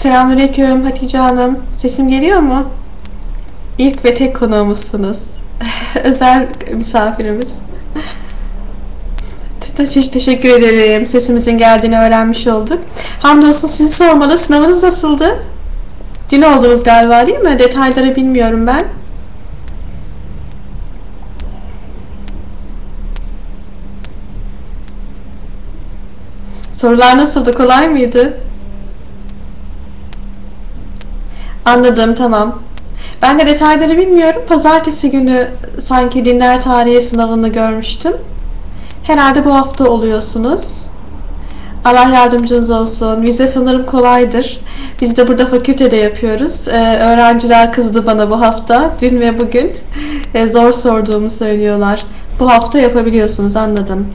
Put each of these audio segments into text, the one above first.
Selamünaleyküm Hatice Hanım. Sesim geliyor mu? İlk ve tek konuğumuzsunuz. Özel misafirimiz. Te- Teşekkür ederim. Sesimizin geldiğini öğrenmiş olduk. Hamdolsun sizi sormalı. Sınavınız nasıldı? Dün oldunuz galiba değil mi? Detayları bilmiyorum ben. Sorular nasıldı? Kolay mıydı? Anladım, tamam. Ben de detayları bilmiyorum. Pazartesi günü sanki dinler tarihi sınavını görmüştüm. Herhalde bu hafta oluyorsunuz. Allah yardımcınız olsun. Vize sanırım kolaydır. Biz de burada fakültede yapıyoruz. Ee, öğrenciler kızdı bana bu hafta. Dün ve bugün Ee, zor sorduğumu söylüyorlar. Bu hafta yapabiliyorsunuz anladım.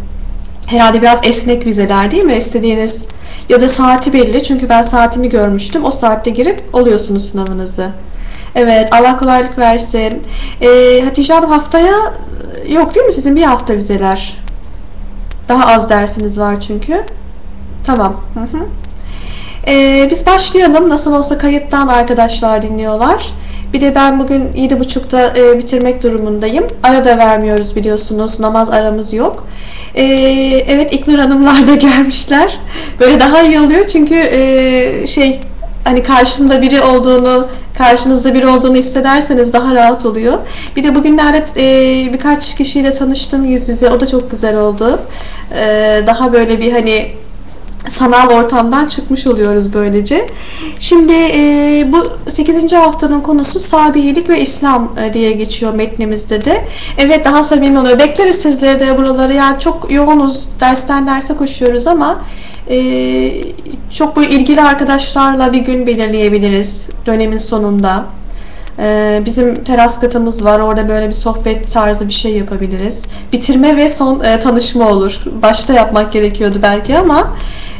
Herhalde biraz esnek vizeler değil mi? İstediğiniz ya da saati belli. Çünkü ben saatini görmüştüm. O saatte girip oluyorsunuz sınavınızı. Evet Allah kolaylık versin. Ee, Hatice Hanım haftaya yok değil mi sizin bir hafta vizeler? Daha az dersiniz var çünkü. Tamam. Hı hı. Ee, biz başlayalım. Nasıl olsa kayıttan arkadaşlar dinliyorlar. Bir de ben bugün 7.30'da e, bitirmek durumundayım. Ara da vermiyoruz biliyorsunuz. Namaz aramız yok. Ee, evet İknur Hanımlar da gelmişler. Böyle daha iyi oluyor çünkü e, şey hani karşımda biri olduğunu karşınızda biri olduğunu hissederseniz daha rahat oluyor. Bir de bugünlerde e, birkaç kişiyle tanıştım yüz yüze. O da çok güzel oldu. E, daha böyle bir hani sanal ortamdan çıkmış oluyoruz böylece. Şimdi e, bu 8. haftanın konusu Sabiyelik ve İslam e, diye geçiyor metnimizde de. Evet daha samimi oluyor. Bekleriz sizleri de buraları. Yani çok yoğunuz. Dersten derse koşuyoruz ama e, çok böyle ilgili arkadaşlarla bir gün belirleyebiliriz dönemin sonunda. Ee, bizim teras katımız var. Orada böyle bir sohbet tarzı bir şey yapabiliriz. Bitirme ve son e, tanışma olur. Başta yapmak gerekiyordu belki ama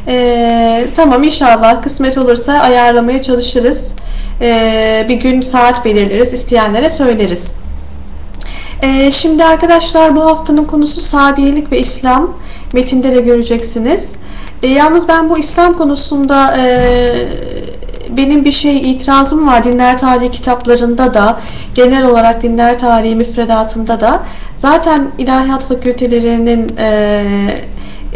e, tamam inşallah kısmet olursa ayarlamaya çalışırız. E, bir gün saat belirleriz. isteyenlere söyleriz. E, şimdi arkadaşlar bu haftanın konusu Sabiyelik ve İslam. Metinde de göreceksiniz. E, yalnız ben bu İslam konusunda e, benim bir şey itirazım var dinler tarihi kitaplarında da genel olarak dinler tarihi müfredatında da zaten ilahiyat fakültelerinin e,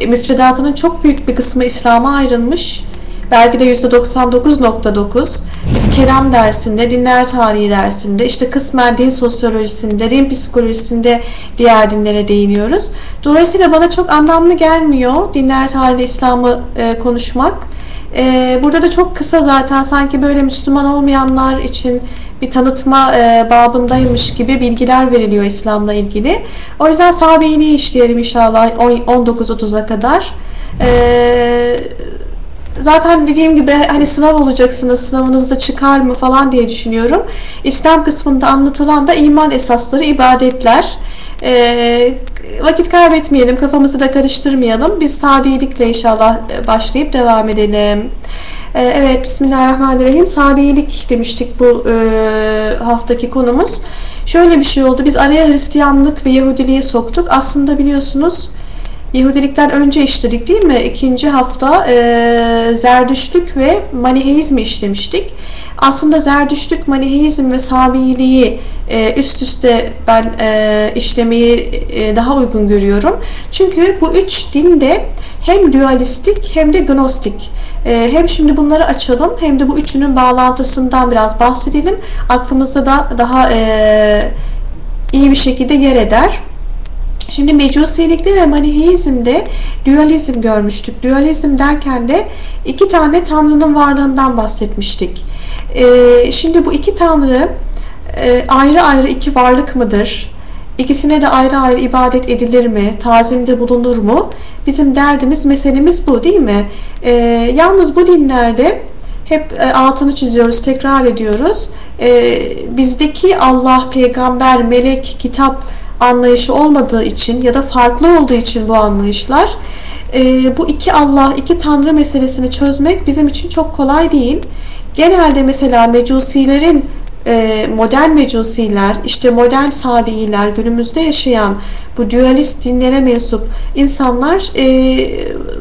müfredatının çok büyük bir kısmı İslam'a ayrılmış. Belki de %99.9. Biz kelam dersinde, dinler tarihi dersinde, işte kısmen din sosyolojisinde, din psikolojisinde diğer dinlere değiniyoruz. Dolayısıyla bana çok anlamlı gelmiyor dinler tarihi İslam'ı e, konuşmak. Ee, burada da çok kısa zaten sanki böyle Müslüman olmayanlar için bir tanıtma e, babındaymış gibi bilgiler veriliyor İslam'la ilgili. O yüzden Sabi'yi işleyelim inşallah 19.30'a kadar. Ee, zaten dediğim gibi hani sınav olacaksınız, sınavınızda çıkar mı falan diye düşünüyorum. İslam kısmında anlatılan da iman esasları, ibadetler. Ee, vakit kaybetmeyelim, kafamızı da karıştırmayalım. Biz sabiyelikle inşallah başlayıp devam edelim. Ee, evet, Bismillahirrahmanirrahim. Sabiyelik demiştik bu e, haftaki konumuz. Şöyle bir şey oldu. Biz araya Hristiyanlık ve Yahudiliği soktuk. Aslında biliyorsunuz Yahudilikten önce işledik değil mi? İkinci hafta e, Zerdüştlük ve Maniheizmi işlemiştik. Aslında Zerdüştlük, Maniheizm ve Sabiyiliği e, üst üste ben e, işlemeyi e, daha uygun görüyorum. Çünkü bu üç dinde hem dualistik hem de gnostik. E, hem şimdi bunları açalım hem de bu üçünün bağlantısından biraz bahsedelim. Aklımızda da daha e, iyi bir şekilde yer eder. Şimdi mecusilikte ve maniheizmde dualizm görmüştük. Dualizm derken de iki tane tanrının varlığından bahsetmiştik. Ee, şimdi bu iki tanrı e, ayrı ayrı iki varlık mıdır? İkisine de ayrı ayrı ibadet edilir mi? Tazimde bulunur mu? Bizim derdimiz, meselemiz bu değil mi? Ee, yalnız bu dinlerde hep e, altını çiziyoruz, tekrar ediyoruz. Ee, bizdeki Allah, peygamber, melek, kitap anlayışı olmadığı için ya da farklı olduğu için bu anlayışlar e, bu iki Allah, iki Tanrı meselesini çözmek bizim için çok kolay değil. Genelde mesela mecusilerin e, modern mecusiler, işte modern sabiiler, günümüzde yaşayan bu dualist dinlere mensup insanlar e,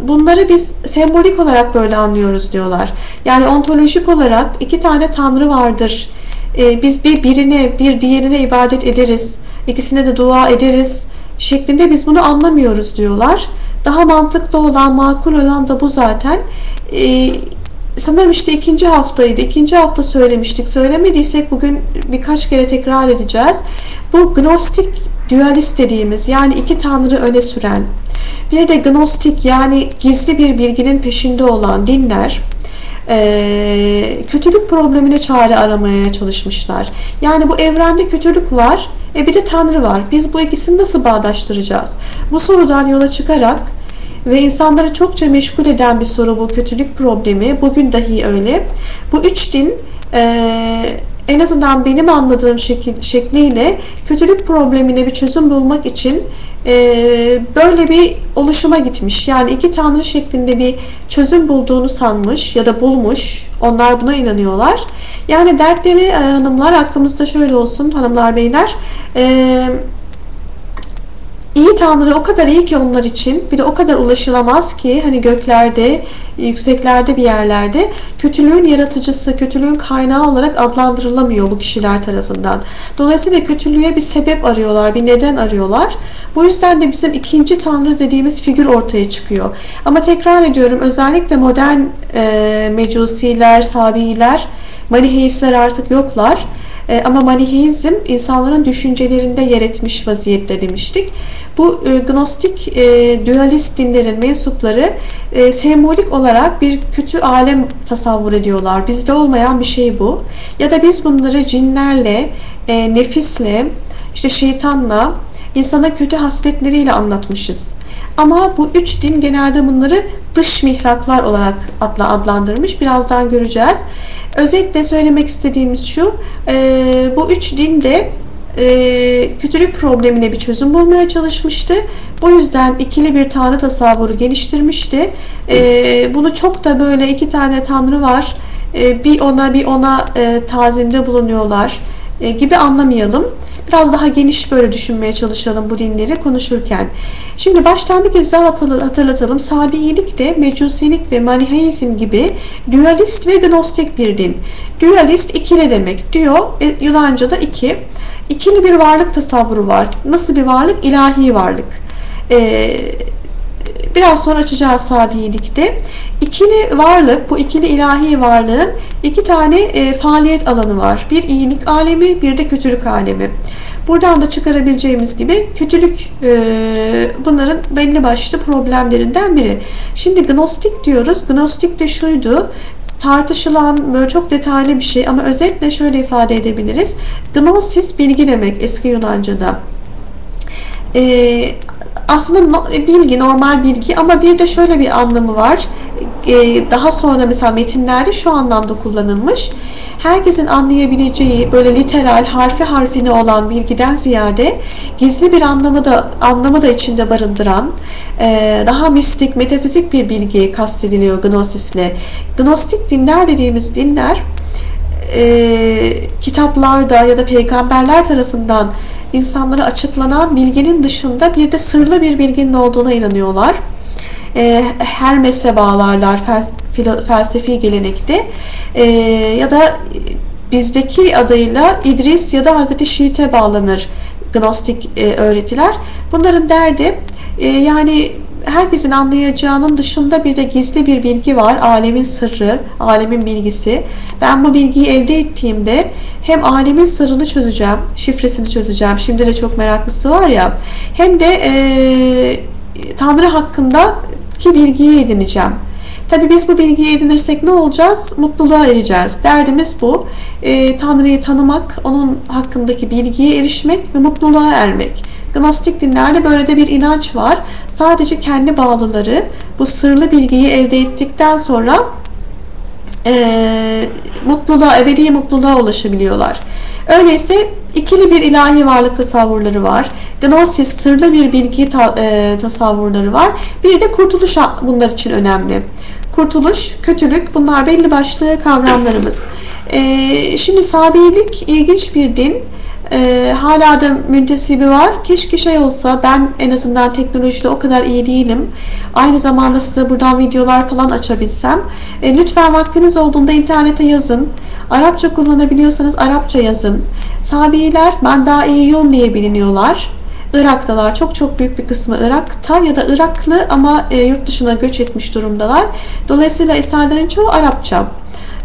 bunları biz sembolik olarak böyle anlıyoruz diyorlar. Yani ontolojik olarak iki tane tanrı vardır. E, biz bir birine, bir diğerine ibadet ederiz. İkisine de dua ederiz şeklinde biz bunu anlamıyoruz diyorlar. Daha mantıklı olan, makul olan da bu zaten. Sanırım işte ikinci haftaydı. İkinci hafta söylemiştik. Söylemediysek bugün birkaç kere tekrar edeceğiz. Bu gnostik dualist dediğimiz yani iki tanrı öne süren bir de gnostik yani gizli bir bilginin peşinde olan dinler kötülük problemine çare aramaya çalışmışlar. Yani bu evrende kötülük var e bir de Tanrı var. Biz bu ikisini nasıl bağdaştıracağız? Bu sorudan yola çıkarak ve insanları çokça meşgul eden bir soru bu kötülük problemi. Bugün dahi öyle. Bu üç din e, en azından benim anladığım şekil, şekliyle kötülük problemine bir çözüm bulmak için e, böyle bir oluşuma gitmiş. Yani iki tanrı şeklinde bir çözüm bulduğunu sanmış ya da bulmuş. Onlar buna inanıyorlar. Yani dertleri e, hanımlar aklımızda şöyle olsun hanımlar beyler. Eee iyi Tanrı o kadar iyi ki onlar için bir de o kadar ulaşılamaz ki hani göklerde, yükseklerde bir yerlerde kötülüğün yaratıcısı, kötülüğün kaynağı olarak adlandırılamıyor bu kişiler tarafından. Dolayısıyla kötülüğe bir sebep arıyorlar, bir neden arıyorlar. Bu yüzden de bizim ikinci Tanrı dediğimiz figür ortaya çıkıyor. Ama tekrar ediyorum özellikle modern e, mecusiler, sabiiler, maniheistler artık yoklar. E, ama maniheizm insanların düşüncelerinde yer etmiş vaziyette demiştik. Bu e, gnostik e, dualist dinlerin mensupları e, sembolik olarak bir kötü alem tasavvur ediyorlar. Bizde olmayan bir şey bu. Ya da biz bunları cinlerle, e, nefisle, işte şeytanla, insana kötü hasletleriyle anlatmışız. Ama bu üç din genelde bunları dış mihraklar olarak adla adlandırmış. Birazdan göreceğiz. Özetle söylemek istediğimiz şu, e, bu üç din de e, kötülük problemine bir çözüm bulmaya çalışmıştı. Bu yüzden ikili bir tanrı tasavvuru geliştirmişti. E, bunu çok da böyle iki tane tanrı var, e, bir ona bir ona tazimde bulunuyorlar gibi anlamayalım. Biraz daha geniş böyle düşünmeye çalışalım bu dinleri konuşurken. Şimdi baştan bir kez daha hatırlatalım. Sabiilik de mecusilik ve maniheizm gibi dualist ve gnostik bir din. Dualist ikili demek. Diyor e, Yunanca'da iki. İkili bir varlık tasavvuru var. Nasıl bir varlık? İlahi varlık. Ee, biraz sonra açacağız sabiilikte. İkili varlık, bu ikili ilahi varlığın iki tane e, faaliyet alanı var. Bir iyilik alemi, bir de kötülük alemi. Buradan da çıkarabileceğimiz gibi kötülük e, bunların belli başlı problemlerinden biri. Şimdi gnostik diyoruz. Gnostik de şuydu tartışılan böyle çok detaylı bir şey ama özetle şöyle ifade edebiliriz. Gnosis bilgi demek eski Yunanca'da. Ee, aslında bilgi, normal bilgi ama bir de şöyle bir anlamı var. Ee, daha sonra mesela metinlerde şu anlamda kullanılmış. Herkesin anlayabileceği böyle literal, harfi harfine olan bilgiden ziyade gizli bir anlamı da anlamı da içinde barındıran e, daha mistik, metafizik bir bilgi kastediliyor gnosisle. Gnostik dinler dediğimiz dinler e, kitaplarda ya da peygamberler tarafından insanlara açıklanan bilginin dışında bir de sırlı bir bilginin olduğuna inanıyorlar. E, Hermes'e bağlarlar felsefi gelenekte e, ya da bizdeki adıyla İdris ya da Hazreti Şiit'e bağlanır Gnostik e, öğretiler. Bunların derdi e, yani herkesin anlayacağının dışında bir de gizli bir bilgi var. Alemin sırrı, alemin bilgisi. Ben bu bilgiyi elde ettiğimde hem alemin sırrını çözeceğim, şifresini çözeceğim. Şimdi de çok meraklısı var ya. Hem de e, Tanrı hakkında ki bilgiyi edineceğim. Tabi biz bu bilgiyi edinirsek ne olacağız? Mutluluğa ereceğiz. Derdimiz bu. E, Tanrı'yı tanımak, onun hakkındaki bilgiye erişmek ve mutluluğa ermek. Gnostik dinlerde böyle de bir inanç var. Sadece kendi bağlıları bu sırlı bilgiyi elde ettikten sonra e, mutluluğa, ebedi mutluluğa ulaşabiliyorlar. Öyleyse ikili bir ilahi varlık tasavvurları var. Gnosis, sırlı bir bilgi ta, e, tasavvurları var. Bir de kurtuluş bunlar için önemli. Kurtuluş, kötülük bunlar belli başlı kavramlarımız. E, şimdi Sabilik ilginç bir din. E, hala da müntesibi var. Keşke şey olsa ben en azından teknolojide o kadar iyi değilim. Aynı zamanda size buradan videolar falan açabilsem. E, lütfen vaktiniz olduğunda internete yazın. Arapça kullanabiliyorsanız Arapça yazın. Sabiler ben daha iyi yol diye biliniyorlar. Irak'talar. Çok çok büyük bir kısmı Irak'ta ya da Iraklı ama e, yurt dışına göç etmiş durumdalar. Dolayısıyla eserlerin çoğu Arapça.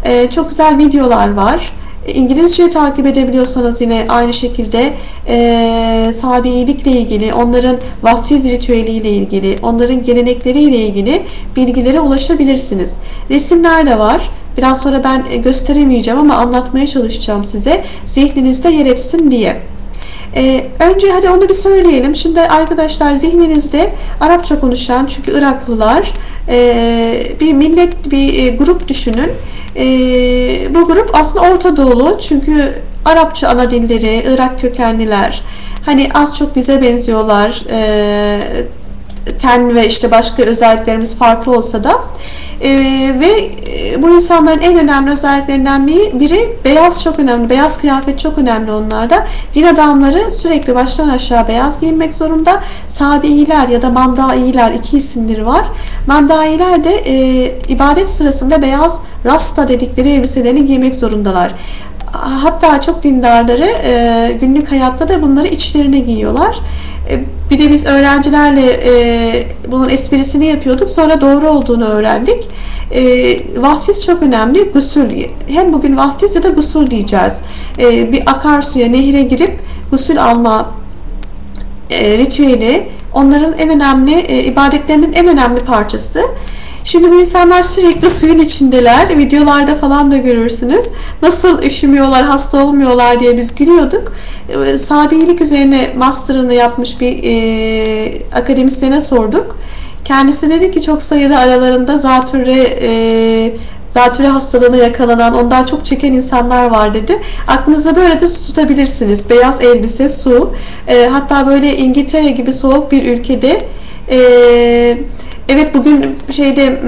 E, çok güzel videolar var. İngilizce takip edebiliyorsanız yine aynı şekilde e, Sabiilikle ilgili, onların vaftiz ritüeliyle ilgili, onların gelenekleriyle ilgili bilgilere ulaşabilirsiniz. Resimler de var. Biraz sonra ben gösteremeyeceğim ama anlatmaya çalışacağım size. Zihninizde yer etsin diye. Ee, önce hadi onu bir söyleyelim. Şimdi arkadaşlar zihninizde Arapça konuşan çünkü Iraklılar e, bir millet bir e, grup düşünün. E, bu grup aslında Orta Doğulu çünkü Arapça ana dilleri, Irak kökenliler. Hani az çok bize benziyorlar. E, ten ve işte başka özelliklerimiz farklı olsa da e, ve bu insanların en önemli özelliklerinden biri beyaz çok önemli. Beyaz kıyafet çok önemli onlarda. Din adamları sürekli baştan aşağı beyaz giyinmek zorunda. Sabiiler ya da mandailer iki isimleri var. Mandailer de e, ibadet sırasında beyaz rasta dedikleri elbiselerini giymek zorundalar hatta çok dindarları e, günlük hayatta da bunları içlerine giyiyorlar. E, bir de biz öğrencilerle e, bunun esprisini yapıyorduk. Sonra doğru olduğunu öğrendik. E, vaftiz çok önemli. Gusül. Hem bugün vaftiz ya da gusül diyeceğiz. E, bir akarsuya, nehre girip gusül alma e, ritüeli onların en önemli e, ibadetlerinin en önemli parçası. Şimdi bu insanlar sürekli suyun içindeler. Videolarda falan da görürsünüz. Nasıl üşümüyorlar, hasta olmuyorlar diye biz gülüyorduk. E, Sabilik üzerine master'ını yapmış bir e, akademisyene sorduk. Kendisi dedi ki çok sayıda aralarında zatürre e, zatürre hastalığına yakalanan, ondan çok çeken insanlar var dedi. Aklınıza böyle de tutabilirsiniz. Beyaz elbise, su. E, hatta böyle İngiltere gibi soğuk bir ülkede e, Evet bugün şeyde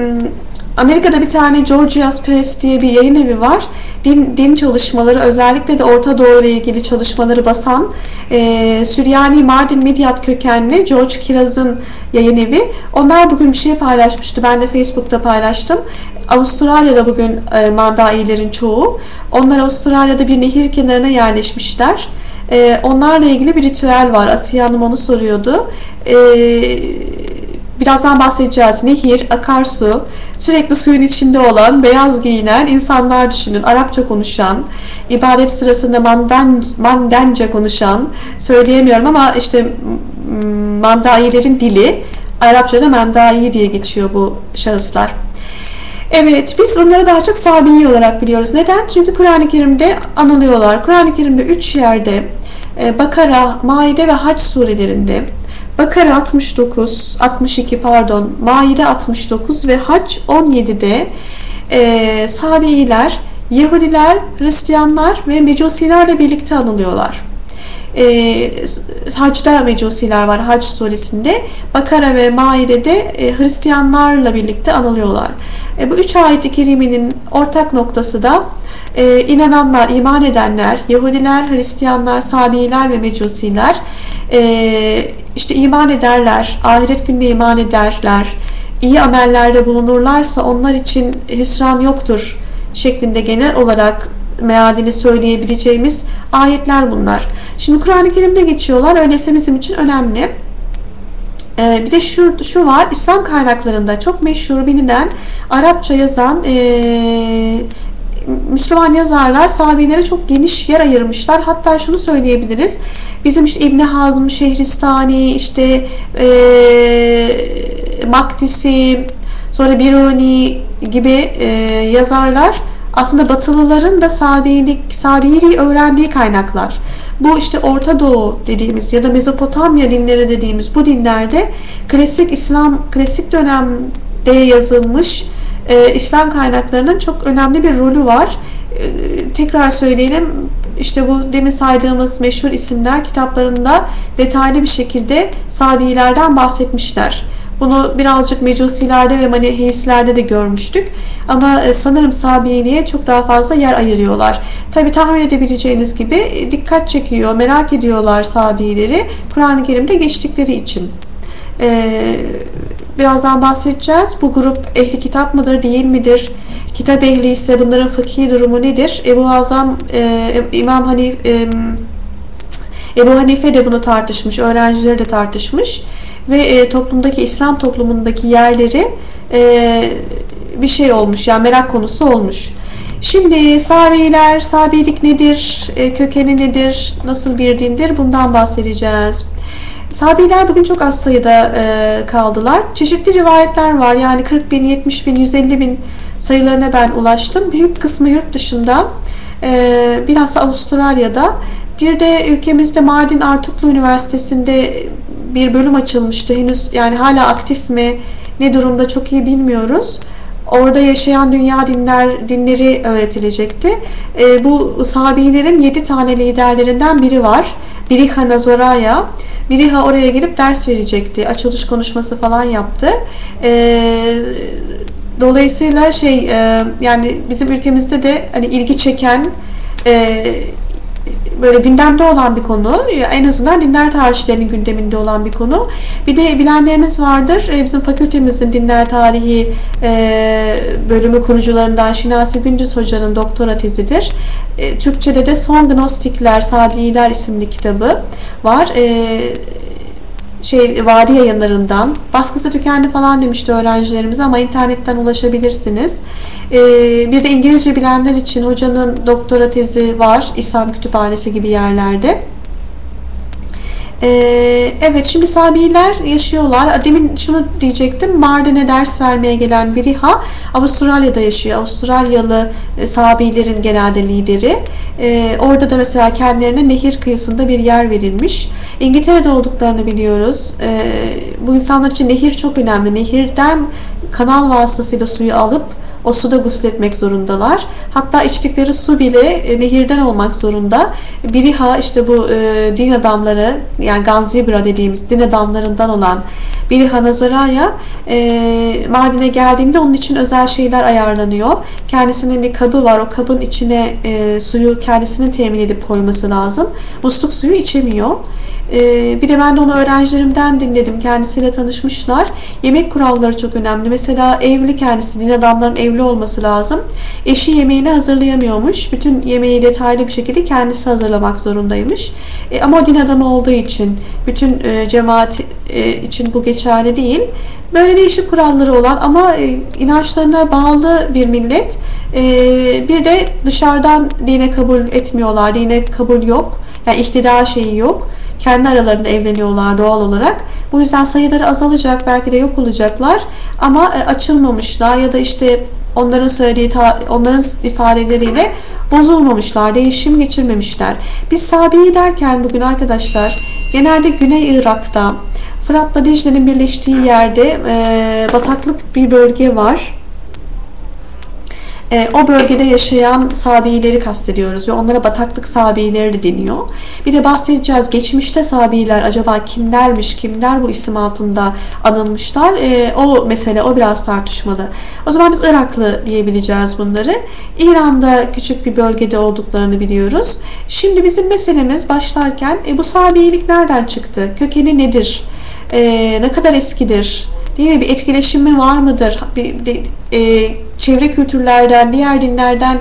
Amerika'da bir tane Georgia's Press diye bir yayın evi var. Din, din çalışmaları özellikle de Orta Doğu ile ilgili çalışmaları basan e, Süryani Mardin Midyat kökenli George Kiraz'ın yayın evi. Onlar bugün bir şey paylaşmıştı. Ben de Facebook'ta paylaştım. Avustralya'da bugün e, mandailerin çoğu. Onlar Avustralya'da bir nehir kenarına yerleşmişler. E, onlarla ilgili bir ritüel var. Asiye Hanım onu soruyordu. Eee Birazdan bahsedeceğiz. Nehir, akarsu, sürekli suyun içinde olan, beyaz giyinen insanlar düşünün. Arapça konuşan, ibadet sırasında manden, mandence konuşan, söyleyemiyorum ama işte mandailerin dili, Arapçada mendai diye geçiyor bu şahıslar. Evet, biz onları daha çok Sabi'i olarak biliyoruz. Neden? Çünkü Kur'an-ı Kerim'de anılıyorlar. Kur'an-ı Kerim'de üç yerde e, Bakara, Maide ve Hac surelerinde Bakara 69, 62 pardon, Maide 69 ve Hac 17'de e, Sabiiler, Yahudiler, Hristiyanlar ve Mecusilerle birlikte anılıyorlar. E, Hac'da Mecusiler var Hac suresinde. Bakara ve Maide'de e, Hristiyanlarla birlikte anılıyorlar. E, bu üç ayet-i kerimenin ortak noktası da e, inananlar, iman edenler, Yahudiler, Hristiyanlar, Sabiiler ve Mecusiler e, işte iman ederler, ahiret gününe iman ederler, iyi amellerde bulunurlarsa onlar için hüsran yoktur şeklinde genel olarak meadini söyleyebileceğimiz ayetler bunlar. Şimdi Kur'an-ı Kerim'de geçiyorlar. Öyleyse bizim için önemli. Ee, bir de şu, şu var. İslam kaynaklarında çok meşhur bilinen Arapça yazan ee, Müslüman yazarlar sahabilere çok geniş yer ayırmışlar. Hatta şunu söyleyebiliriz. Bizim işte İbni Hazm, Şehristani, işte e, Maktisi, sonra Biruni gibi e, yazarlar aslında Batılıların da Sabilik, Sabiliği öğrendiği kaynaklar. Bu işte Orta Doğu dediğimiz ya da Mezopotamya dinleri dediğimiz bu dinlerde klasik İslam, klasik dönemde yazılmış e, İslam kaynaklarının çok önemli bir rolü var. E, tekrar söyleyelim işte bu demin saydığımız meşhur isimler kitaplarında detaylı bir şekilde Sabiilerden bahsetmişler. Bunu birazcık Mecusilerde ve Maniheislerde de görmüştük. Ama e, sanırım Sabiiliğe çok daha fazla yer ayırıyorlar. Tabi tahmin edebileceğiniz gibi e, dikkat çekiyor, merak ediyorlar Sabiileri Kur'an-ı Kerim'de geçtikleri için. Ee, birazdan bahsedeceğiz. Bu grup ehli kitap mıdır, değil midir? Kitap ehli ise bunların fıkhi durumu nedir? Ebu Azam, e, İmam Hanif, e, Ebu Hanife de bunu tartışmış, öğrencileri de tartışmış ve e, toplumdaki İslam toplumundaki yerleri e, bir şey olmuş yani merak konusu olmuş. Şimdi Sabiler, Sabilik nedir, e, kökeni nedir, nasıl bir dindir bundan bahsedeceğiz. Sabiler bugün çok az sayıda e, kaldılar. Çeşitli rivayetler var yani 40 bin, 70 bin, 150 bin sayılarına ben ulaştım. Büyük kısmı yurt dışında, e, bilhassa Avustralya'da. Bir de ülkemizde Mardin Artuklu Üniversitesi'nde bir bölüm açılmıştı. Henüz yani hala aktif mi, ne durumda çok iyi bilmiyoruz. Orada yaşayan dünya dinler dinleri öğretilecekti. E, bu Sabilerin yedi tane liderlerinden biri var. Biri Hanazoraya. Biriha oraya gelip ders verecekti. Açılış konuşması falan yaptı. E, dolayısıyla şey e, yani bizim ülkemizde de hani ilgi çeken e, böyle gündemde olan bir konu. En azından dinler tarihçilerinin gündeminde olan bir konu. Bir de bilenleriniz vardır. E, bizim fakültemizin dinler tarihi e, bölümü kurucularından Şinasi Gündüz Hoca'nın doktora tezidir. E, Türkçe'de de Son Gnostikler, Sabiiler isimli kitabı var şey Vadi yayınlarından baskısı tükendi falan demişti öğrencilerimize ama internetten ulaşabilirsiniz. Ee, bir de İngilizce bilenler için hocanın doktora tezi var İslam Kütüphanesi gibi yerlerde. Ee, evet şimdi Sabiler yaşıyorlar. Demin şunu diyecektim. Mardin'e ders vermeye gelen biri ha Avustralya'da yaşıyor. Avustralyalı e, Sabilerin genelde lideri. Ee, orada da mesela kendilerine nehir kıyısında bir yer verilmiş. İngiltere'de olduklarını biliyoruz. Ee, bu insanlar için nehir çok önemli. Nehirden kanal vasıtasıyla suyu alıp o suda gusletmek zorundalar. Hatta içtikleri su bile e, nehirden olmak zorunda. Biriha işte bu e, din adamları yani Ganzibra dediğimiz din adamlarından olan Biriha Nazaraya e, Mardin'e geldiğinde onun için özel şeyler ayarlanıyor. Kendisinin bir kabı var. O kabın içine e, suyu kendisinin temin edip koyması lazım. Musluk suyu içemiyor. Ee, bir de ben de onu öğrencilerimden dinledim. Kendisiyle tanışmışlar. Yemek kuralları çok önemli. Mesela evli kendisi, din adamların evli olması lazım. Eşi yemeğini hazırlayamıyormuş. Bütün yemeği detaylı bir şekilde kendisi hazırlamak zorundaymış. E, ama din adamı olduğu için bütün e, cemaat e, için bu geçerli değil. Böyle değişik kuralları olan ama inançlarına bağlı bir millet. Bir de dışarıdan dine kabul etmiyorlar. Dine kabul yok. Yani iktidar şeyi yok kendi aralarında evleniyorlar doğal olarak. Bu yüzden sayıları azalacak, belki de yok olacaklar ama e, açılmamışlar ya da işte onların söylediği onların ifadeleriyle bozulmamışlar, değişim geçirmemişler. Biz Sabi'yi derken bugün arkadaşlar genelde Güney Irak'ta Fırat'la Dicle'nin birleştiği yerde e, bataklık bir bölge var e, o bölgede yaşayan Sabiileri kastediyoruz ve onlara bataklık Sabiileri de deniyor. Bir de bahsedeceğiz geçmişte Sabiiler acaba kimlermiş, kimler bu isim altında anılmışlar. E, o mesele, o biraz tartışmalı. O zaman biz Iraklı diyebileceğiz bunları. İran'da küçük bir bölgede olduklarını biliyoruz. Şimdi bizim meselemiz başlarken e, bu Sabiilik nereden çıktı? Kökeni nedir? E, ne kadar eskidir? Değil mi? Bir etkileşimi var mıdır? Bir, bir e, çevre kültürlerden, diğer dinlerden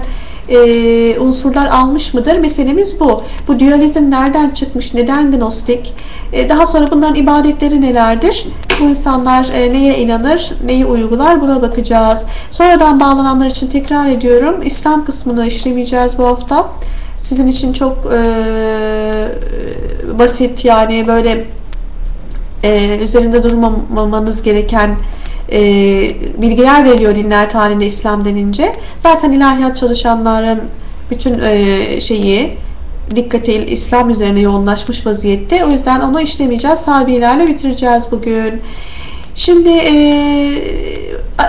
e, unsurlar almış mıdır? Meselemiz bu. Bu dualizm nereden çıkmış? Neden gnostik? E, daha sonra bunların ibadetleri nelerdir? Bu insanlar e, neye inanır? Neyi uygular? Buna bakacağız. Sonradan bağlananlar için tekrar ediyorum. İslam kısmını işlemeyeceğiz bu hafta. Sizin için çok e, basit yani böyle e, üzerinde durmamanız gereken e, bilgiler veriliyor dinler tarihinde İslam denince. Zaten ilahiyat çalışanların bütün e, şeyi dikkati İslam üzerine yoğunlaşmış vaziyette. O yüzden onu işlemeyeceğiz. Sabilerle bitireceğiz bugün. Şimdi e,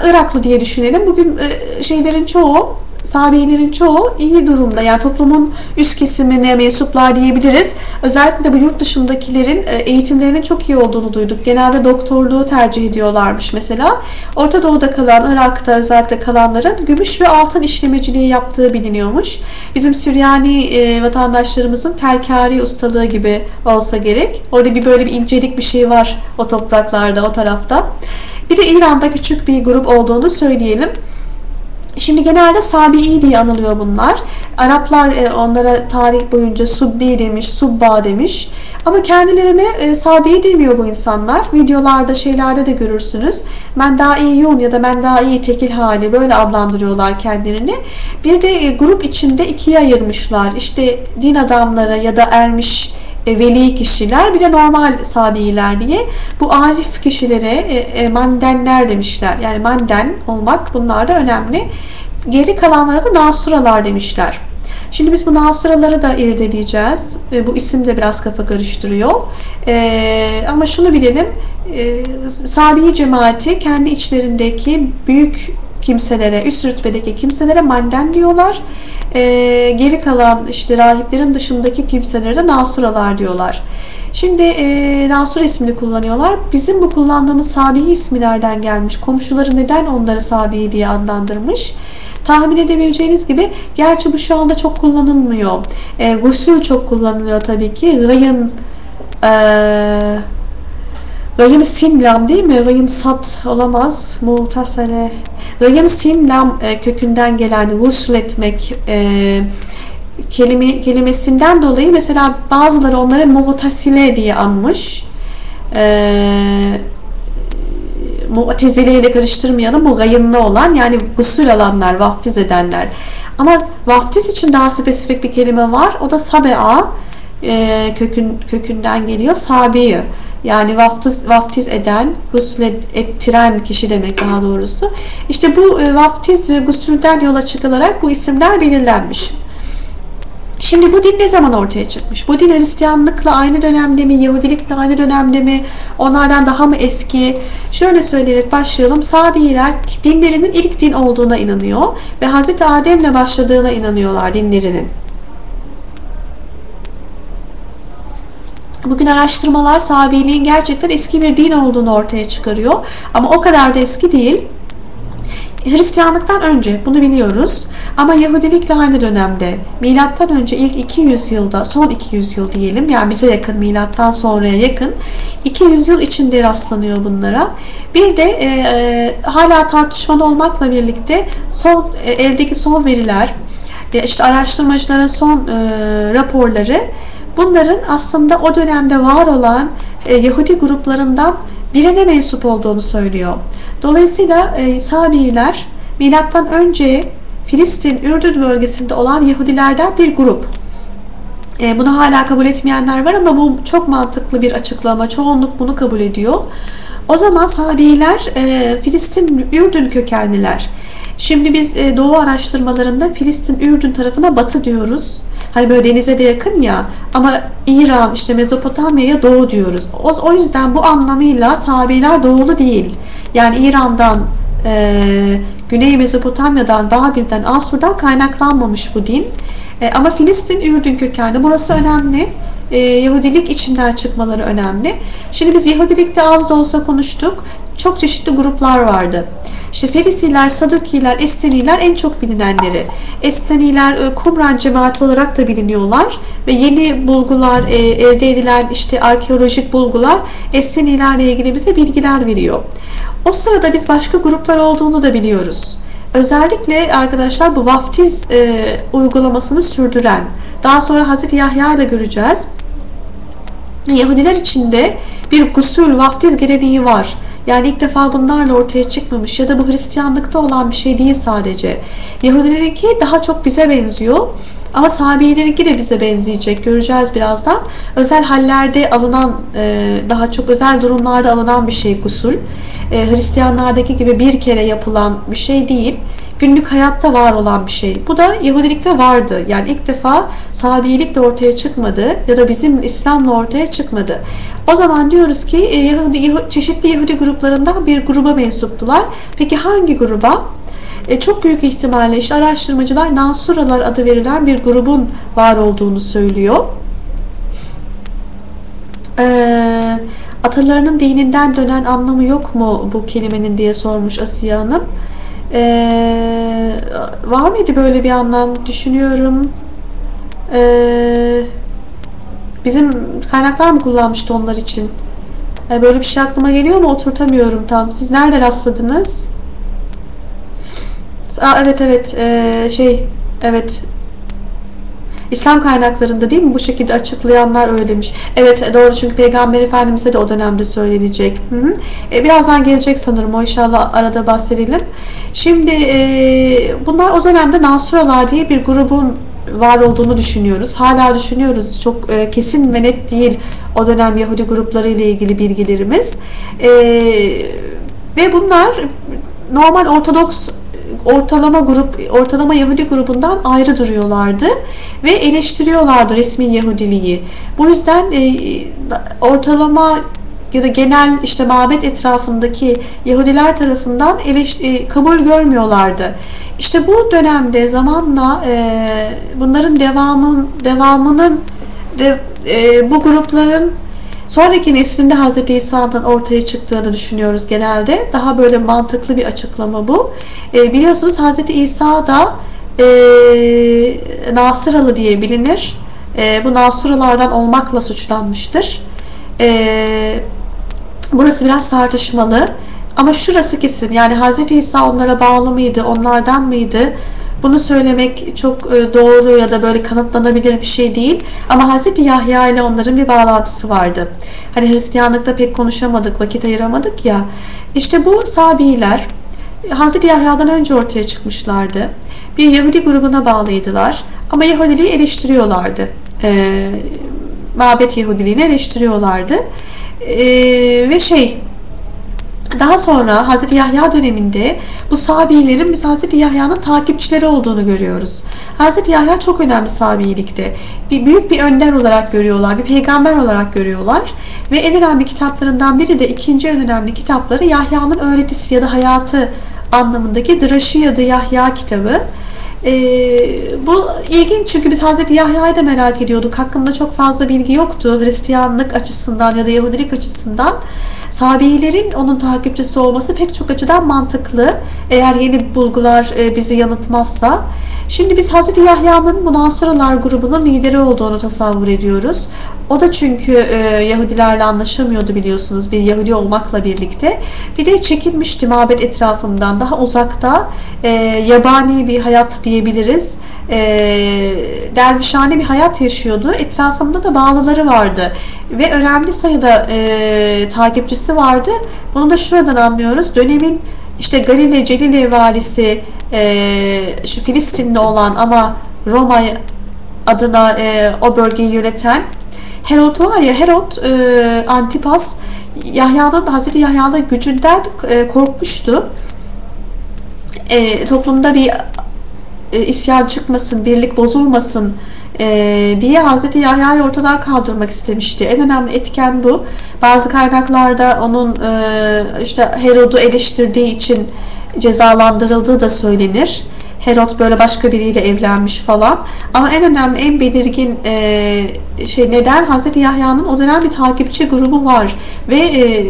Iraklı diye düşünelim. Bugün e, şeylerin çoğu Sabilerin çoğu iyi durumda. Yani toplumun üst kesimine mensuplar diyebiliriz. Özellikle de bu yurt dışındakilerin e, eğitimlerinin çok iyi olduğunu duyduk. Genelde doktorluğu tercih ediyorlarmış mesela. Orta Doğu'da kalan, Irak'ta özellikle kalanların gümüş ve altın işlemeciliği yaptığı biliniyormuş. Bizim Süryani e, vatandaşlarımızın telkari ustalığı gibi olsa gerek. Orada bir böyle bir incelik bir şey var o topraklarda, o tarafta. Bir de İran'da küçük bir grup olduğunu söyleyelim. Şimdi genelde Sabi'i diye anılıyor bunlar. Araplar e, onlara tarih boyunca Subbi demiş, Subba demiş. Ama kendilerine e, Sabi demiyor bu insanlar. Videolarda, şeylerde de görürsünüz. Mendai-yun ya da Mendai tekil hali böyle adlandırıyorlar kendilerini. Bir de e, grup içinde ikiye ayırmışlar. İşte din adamları ya da ermiş veli kişiler bir de normal sabiler diye bu arif kişilere e, e, mandenler demişler. Yani manden olmak bunlar da önemli. Geri kalanlara da nasuralar demişler. Şimdi biz bu nasuraları da irdeleyeceğiz. E, bu isim de biraz kafa karıştırıyor. E, ama şunu bilelim. E, Sabi cemaati kendi içlerindeki büyük kimselere, üst rütbedeki kimselere manden diyorlar. E, geri kalan işte rahiplerin dışındaki kimselere de nasuralar diyorlar. Şimdi e, Nasur ismini kullanıyorlar. Bizim bu kullandığımız Sabi ismilerden gelmiş. Komşuları neden onları Sabi diye adlandırmış? Tahmin edebileceğiniz gibi gerçi bu şu anda çok kullanılmıyor. E, gusül çok kullanılıyor tabii ki. Gayın e, Gayın sinlam değil mi? Gayın sat olamaz. Muhtasele. Gayın sinlam e, kökünden gelen gusül etmek e, kelime, kelimesinden dolayı mesela bazıları onları muhtasile diye anmış. Eee Mu'tezile ile karıştırmayalım. Bu gayınlı olan yani gusül alanlar, vaftiz edenler. Ama vaftiz için daha spesifik bir kelime var. O da sabe'a e, kökün, kökünden geliyor. Sabi'yi. Yani vaftiz, vaftiz eden, gusül ettiren kişi demek daha doğrusu. İşte bu e, vaftiz ve gusülden yola çıkılarak bu isimler belirlenmiş. Şimdi bu din ne zaman ortaya çıkmış? Bu din Hristiyanlıkla aynı dönemde mi? Yahudilikle aynı dönemde mi? Onlardan daha mı eski? Şöyle söyleyerek başlayalım. Sabiler dinlerinin ilk din olduğuna inanıyor ve Hz. Adem'le başladığına inanıyorlar dinlerinin. Bugün araştırmalar Sabiliğin gerçekten eski bir din olduğunu ortaya çıkarıyor. Ama o kadar da eski değil. Hristiyanlıktan önce bunu biliyoruz ama Yahudilikle aynı dönemde milattan önce ilk 200 yılda son 200 yıl diyelim yani bize yakın milattan sonraya yakın 200 yıl içinde rastlanıyor bunlara. Bir de e, e, hala tartışmalı olmakla birlikte son e, eldeki son veriler işte araştırmacıların son e, raporları bunların aslında o dönemde var olan e, Yahudi gruplarından birine mensup olduğunu söylüyor. Dolayısıyla e, Sabiler milattan önce Filistin, Ürdün bölgesinde olan Yahudilerden bir grup. E, bunu hala kabul etmeyenler var ama bu çok mantıklı bir açıklama. Çoğunluk bunu kabul ediyor. O zaman Sabiler Filistin, Ürdün kökenliler. Şimdi biz doğu araştırmalarında Filistin, Ürdün tarafına batı diyoruz. Hani böyle denize de yakın ya ama İran, işte Mezopotamya'ya doğu diyoruz. O, o yüzden bu anlamıyla Sabiler doğulu değil. Yani İran'dan, e, Güney Mezopotamya'dan, Babil'den, Asur'dan kaynaklanmamış bu din. E, ama Filistin, Ürdün kökenli. Burası önemli. E, Yahudilik içinden çıkmaları önemli. Şimdi biz Yahudilikte az da olsa konuştuk. Çok çeşitli gruplar vardı. İşte Ferisiler, Sadukiler, Esseniler en çok bilinenleri. Esseniler e, Kumran cemaati olarak da biliniyorlar ve yeni bulgular, e, elde edilen işte arkeolojik bulgular Essenilerle ilgili bize bilgiler veriyor. O sırada biz başka gruplar olduğunu da biliyoruz. Özellikle arkadaşlar bu vaftiz e, uygulamasını sürdüren, daha sonra Hazreti Yahya ile göreceğiz. Yahudiler içinde bir gusül, vaftiz geleneği var. Yani ilk defa bunlarla ortaya çıkmamış ya da bu Hristiyanlıkta olan bir şey değil sadece. Yahudilerinki daha çok bize benziyor. Ama Sabi'lerinki de bize benzeyecek. Göreceğiz birazdan. Özel hallerde alınan, e, daha çok özel durumlarda alınan bir şey gusül. E, Hristiyanlardaki gibi bir kere yapılan bir şey değil. Günlük hayatta var olan bir şey. Bu da Yahudilikte vardı. Yani ilk defa Sabiilik de ortaya çıkmadı ya da bizim İslam'la ortaya çıkmadı. O zaman diyoruz ki e, Yahudi, çeşitli Yahudi gruplarından bir gruba mensuptular. Peki hangi gruba? E, çok büyük ihtimalle işte araştırmacılar Nasuralar adı verilen bir grubun var olduğunu söylüyor. Eee atalarının dininden dönen anlamı yok mu bu kelimenin diye sormuş Asiye Hanım. Ee, var mıydı böyle bir anlam düşünüyorum. Ee, bizim kaynaklar mı kullanmıştı onlar için? Yani böyle bir şey aklıma geliyor mu oturtamıyorum tam. Siz nerede rastladınız? Aa, evet evet ee, şey evet İslam kaynaklarında değil mi bu şekilde açıklayanlar öyle demiş. Evet doğru çünkü Peygamber Efendimiz'e de o dönemde söylenecek. Hı hı. E, birazdan gelecek sanırım o inşallah arada bahsedelim. Şimdi e, bunlar o dönemde Nasuralar diye bir grubun var olduğunu düşünüyoruz. Hala düşünüyoruz. Çok e, kesin ve net değil o dönem Yahudi grupları ile ilgili bilgilerimiz. E, ve bunlar normal Ortodoks ortalama grup ortalama Yahudi grubundan ayrı duruyorlardı ve eleştiriyorlardı resmi Yahudiliği. Bu yüzden e, ortalama ya da genel işte mabet etrafındaki Yahudiler tarafından eleş, e, kabul görmüyorlardı. İşte bu dönemde zamanla e, bunların devamının devamının de, e, bu grupların Sonraki neslinde Hz. İsa'nın ortaya çıktığını düşünüyoruz genelde. Daha böyle mantıklı bir açıklama bu. E, biliyorsunuz Hz. İsa da e, Nasıralı diye bilinir. E, bu Nasıralardan olmakla suçlanmıştır. E, burası biraz tartışmalı. Ama şurası kesin. Yani Hz. İsa onlara bağlı mıydı? Onlardan mıydı? Bunu söylemek çok e, doğru ya da böyle kanıtlanabilir bir şey değil. Ama Hz. Yahya ile onların bir bağlantısı vardı. Hani Hristiyanlıkta pek konuşamadık, vakit ayıramadık ya. İşte bu Sabiler Hz. Yahya'dan önce ortaya çıkmışlardı. Bir Yahudi grubuna bağlıydılar. Ama Yahudiliği eleştiriyorlardı. E, mabet Yahudiliğini eleştiriyorlardı. E, ve şey daha sonra Hz. Yahya döneminde bu Sabilerin biz Hz. Yahya'nın takipçileri olduğunu görüyoruz. Hz. Yahya çok önemli Sabilikte. Bir büyük bir önder olarak görüyorlar, bir peygamber olarak görüyorlar ve en önemli kitaplarından biri de ikinci en önemli kitapları Yahya'nın öğretisi ya da hayatı anlamındaki Draşı ya da Yahya kitabı. Ee, bu ilginç çünkü biz Hz. Yahya'yı da merak ediyorduk. Hakkında çok fazla bilgi yoktu Hristiyanlık açısından ya da Yahudilik açısından. Sabilerin onun takipçisi olması pek çok açıdan mantıklı. Eğer yeni bulgular e, bizi yanıltmazsa. Şimdi biz Hz. Yahya'nın Munasıralar grubunun lideri olduğunu tasavvur ediyoruz. O da çünkü e, Yahudilerle anlaşamıyordu biliyorsunuz bir Yahudi olmakla birlikte. Bir de çekilmişti mabet etrafından daha uzakta e, yabani bir hayat diyebiliriz. E, dervişhane bir hayat yaşıyordu. Etrafında da bağlıları vardı. Ve önemli sayıda e, takipçisi vardı. Bunu da şuradan anlıyoruz. Dönemin işte Galile Celile valisi e, şu Filistinli olan ama Roma adına e, o bölgeyi yöneten Herod var ya Herod e, Antipas Yahya'nın Hazreti Yahya'nın gücünden e, korkmuştu. E, toplumda bir e, isyan çıkmasın, birlik bozulmasın diye Hazreti Yahya'yı ortadan kaldırmak istemişti. En önemli etken bu. Bazı kaynaklarda onun e, işte Herod'u eleştirdiği için cezalandırıldığı da söylenir. Herod böyle başka biriyle evlenmiş falan. Ama en önemli, en belirgin e, şey neden Hazreti Yahya'nın o dönem bir takipçi grubu var ve e,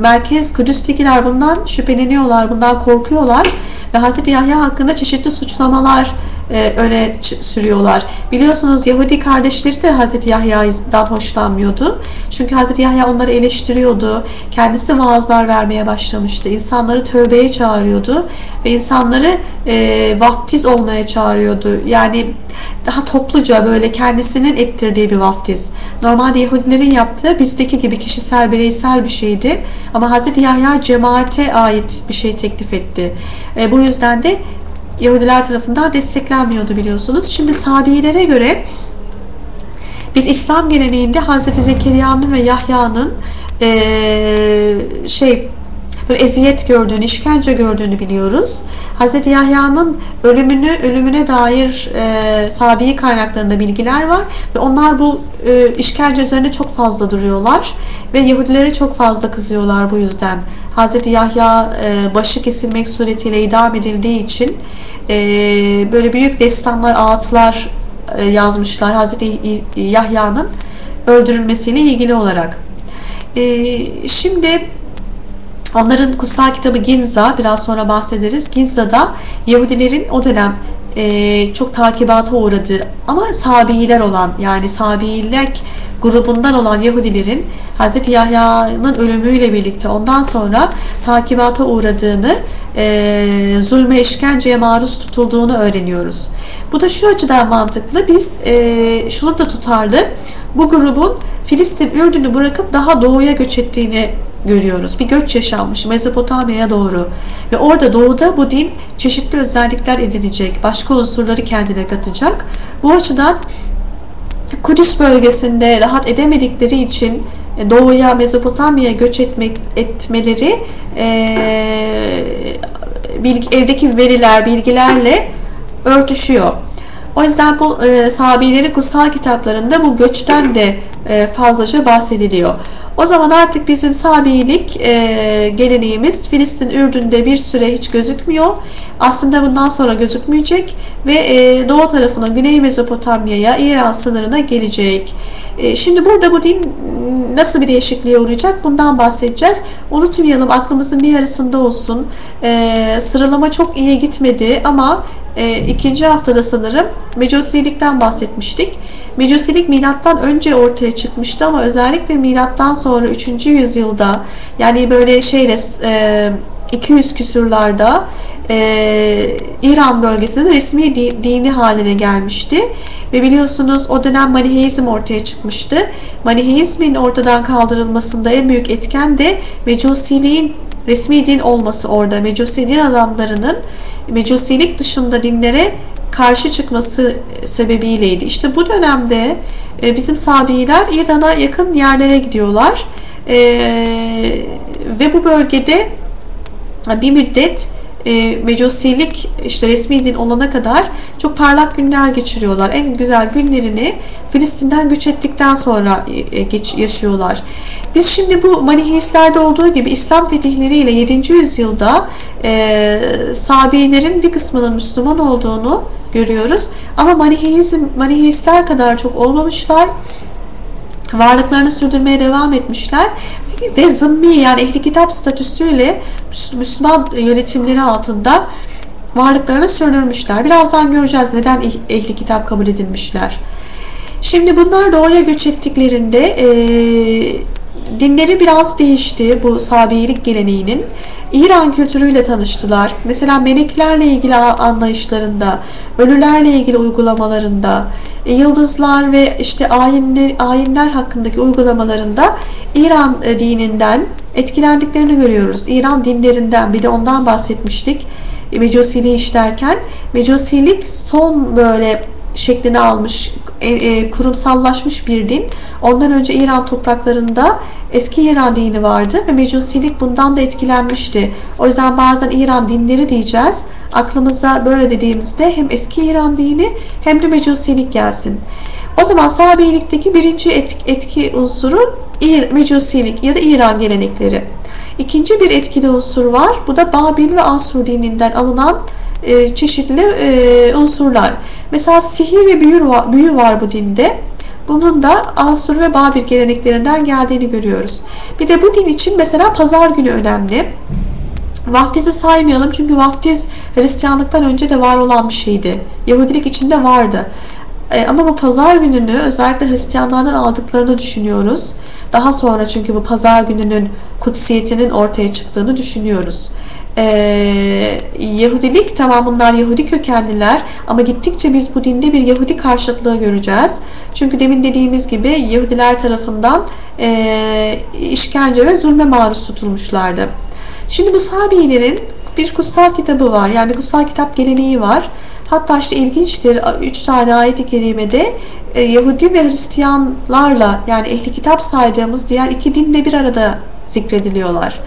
merkez Kudüs'tekiler bundan şüpheleniyorlar, bundan korkuyorlar ve Hazreti Yahya hakkında çeşitli suçlamalar e, öne sürüyorlar. Biliyorsunuz Yahudi kardeşleri de Hazreti Yahya'dan hoşlanmıyordu. Çünkü Hazreti Yahya onları eleştiriyordu. Kendisi vaazlar vermeye başlamıştı. İnsanları tövbeye çağırıyordu ve insanları e, vaftiz olmaya çağırıyordu. Yani daha topluca böyle kendisinin ettirdiği bir vaftiz. Normalde Yahudilerin yaptığı bizdeki gibi kişisel, bireysel bir şeydi. Ama Hz. Yahya cemaate ait bir şey teklif etti. E, bu yüzden de Yahudiler tarafından desteklenmiyordu biliyorsunuz. Şimdi Sabiilere göre biz İslam geleneğinde Hz. Zekeriya'nın ve Yahya'nın e, şey böyle eziyet gördüğünü, işkence gördüğünü biliyoruz. Hz. Yahya'nın ölümünü, ölümüne dair e, sabi kaynaklarında bilgiler var ve onlar bu e, işkence üzerine çok fazla duruyorlar ve Yahudilere çok fazla kızıyorlar bu yüzden. Hz. Yahya e, başı kesilmek suretiyle idam edildiği için e, böyle büyük destanlar, ağıtlar e, yazmışlar Hz. Yahya'nın öldürülmesiyle ilgili olarak. E, şimdi onların kutsal kitabı Ginza, biraz sonra bahsederiz. Ginza'da Yahudilerin o dönem e, çok takibata uğradığı ama Sabiiler olan yani Sabiilik grubundan olan Yahudilerin Hz. Yahya'nın ölümüyle birlikte ondan sonra takibata uğradığını, e, zulme, işkenceye maruz tutulduğunu öğreniyoruz. Bu da şu açıdan mantıklı. Biz e, şunu da tutarlı. Bu grubun Filistin, Ürdün'ü bırakıp daha doğuya göç ettiğini görüyoruz. Bir göç yaşanmış Mezopotamya'ya doğru. Ve orada doğuda bu din çeşitli özellikler edinecek. Başka unsurları kendine katacak. Bu açıdan Kudüs bölgesinde rahat edemedikleri için e, doğuya Mezopotamya'ya göç etmek etmeleri e, bilgi, evdeki veriler, bilgilerle örtüşüyor. O yüzden bu e, sahabileri kutsal kitaplarında bu göçten de e, fazlaca bahsediliyor. O zaman artık bizim Sabiilik e, geleneğimiz Filistin, Ürdün'de bir süre hiç gözükmüyor. Aslında bundan sonra gözükmeyecek ve e, doğu tarafına, Güney Mezopotamya'ya, İran sınırına gelecek. E, şimdi burada bu din nasıl bir değişikliğe uğrayacak bundan bahsedeceğiz. Unutmayalım aklımızın bir arasında olsun. E, sıralama çok iyi gitmedi ama e, ikinci haftada sanırım Mecusilikten bahsetmiştik. Mecusilik milattan önce ortaya çıkmıştı ama özellikle milattan sonra 3. yüzyılda yani böyle şeyle e, 200 küsurlarda e, İran bölgesinde resmi dini haline gelmişti. Ve biliyorsunuz o dönem Maniheizm ortaya çıkmıştı. Maniheizmin ortadan kaldırılmasında en büyük etken de Mecusiliğin resmi din olması orada. Mecusi din adamlarının Mecusilik dışında dinlere karşı çıkması sebebiyleydi. İşte bu dönemde e, bizim Sabiler İran'a yakın yerlere gidiyorlar. E, ve bu bölgede bir müddet e, mecusilik işte resmi din olana kadar çok parlak günler geçiriyorlar. En güzel günlerini Filistin'den göç ettikten sonra e, geç, yaşıyorlar. Biz şimdi bu Maniheistlerde olduğu gibi İslam fetihleriyle 7. yüzyılda e, Sabilerin bir kısmının Müslüman olduğunu görüyoruz. Ama Maniheizm, Maniheistler kadar çok olmamışlar varlıklarını sürdürmeye devam etmişler ve zımmi yani ehli kitap statüsüyle Müslüman yönetimleri altında varlıklarını sürdürmüşler. Birazdan göreceğiz neden ehli kitap kabul edilmişler. Şimdi bunlar doğuya göç ettiklerinde e, dinleri biraz değişti bu Sabiilik geleneğinin. İran kültürüyle tanıştılar. Mesela meleklerle ilgili anlayışlarında, ölülerle ilgili uygulamalarında, e, yıldızlar ve işte ayinler, ayinler hakkındaki uygulamalarında İran e, dininden etkilendiklerini görüyoruz. İran dinlerinden bir de ondan bahsetmiştik. E, Mecusiliği işlerken. Mecusilik son böyle şeklini almış, kurumsallaşmış bir din. Ondan önce İran topraklarında eski İran dini vardı ve Mecusilik bundan da etkilenmişti. O yüzden bazen İran dinleri diyeceğiz. Aklımıza böyle dediğimizde hem eski İran dini hem de Mecusilik gelsin. O zaman Sabi'likteki birinci etki, etki unsuru Mecusilik ya da İran gelenekleri. İkinci bir etkili unsur var. Bu da Babil ve Asur dininden alınan e, çeşitli e, unsurlar. Mesela sihir ve büyü var, büyü var bu dinde. Bunun da Asur ve Babil geleneklerinden geldiğini görüyoruz. Bir de bu din için mesela pazar günü önemli. Vaftizi saymayalım çünkü vaftiz Hristiyanlıktan önce de var olan bir şeydi. Yahudilik içinde vardı. E, ama bu pazar gününü özellikle Hristiyanlardan aldıklarını düşünüyoruz. Daha sonra çünkü bu pazar gününün kutsiyetinin ortaya çıktığını düşünüyoruz. Ee, Yahudilik tamam bunlar Yahudi kökenliler ama gittikçe biz bu dinde bir Yahudi karşıtlığı göreceğiz. Çünkü demin dediğimiz gibi Yahudiler tarafından e, işkence ve zulme maruz tutulmuşlardı. Şimdi bu Sabilerin bir kutsal kitabı var. Yani bir kutsal kitap geleneği var. Hatta işte ilginçtir. Üç tane ayet-i kerimede e, Yahudi ve Hristiyanlarla yani ehli kitap saydığımız diğer iki dinle bir arada zikrediliyorlar.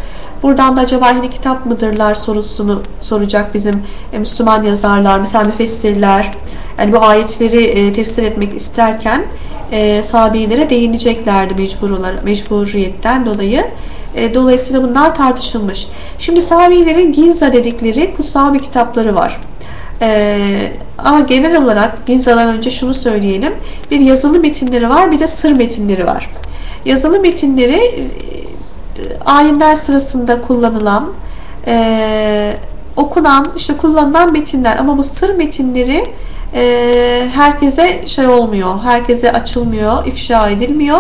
Buradan da acaba ehli kitap mıdırlar sorusunu soracak bizim e, Müslüman yazarlar, mesela müfessirler. Yani bu ayetleri e, tefsir etmek isterken e, sahabilere değineceklerdi mecburlar, mecburiyetten dolayı. E, dolayısıyla bunlar tartışılmış. Şimdi sahabilerin Ginza dedikleri kutsal bir kitapları var. Ee, ama genel olarak Ginza'dan önce şunu söyleyelim. Bir yazılı metinleri var bir de sır metinleri var. Yazılı metinleri e, ayinler sırasında kullanılan e, okunan işte kullanılan metinler. Ama bu sır metinleri e, herkese şey olmuyor herkese açılmıyor ifşa edilmiyor.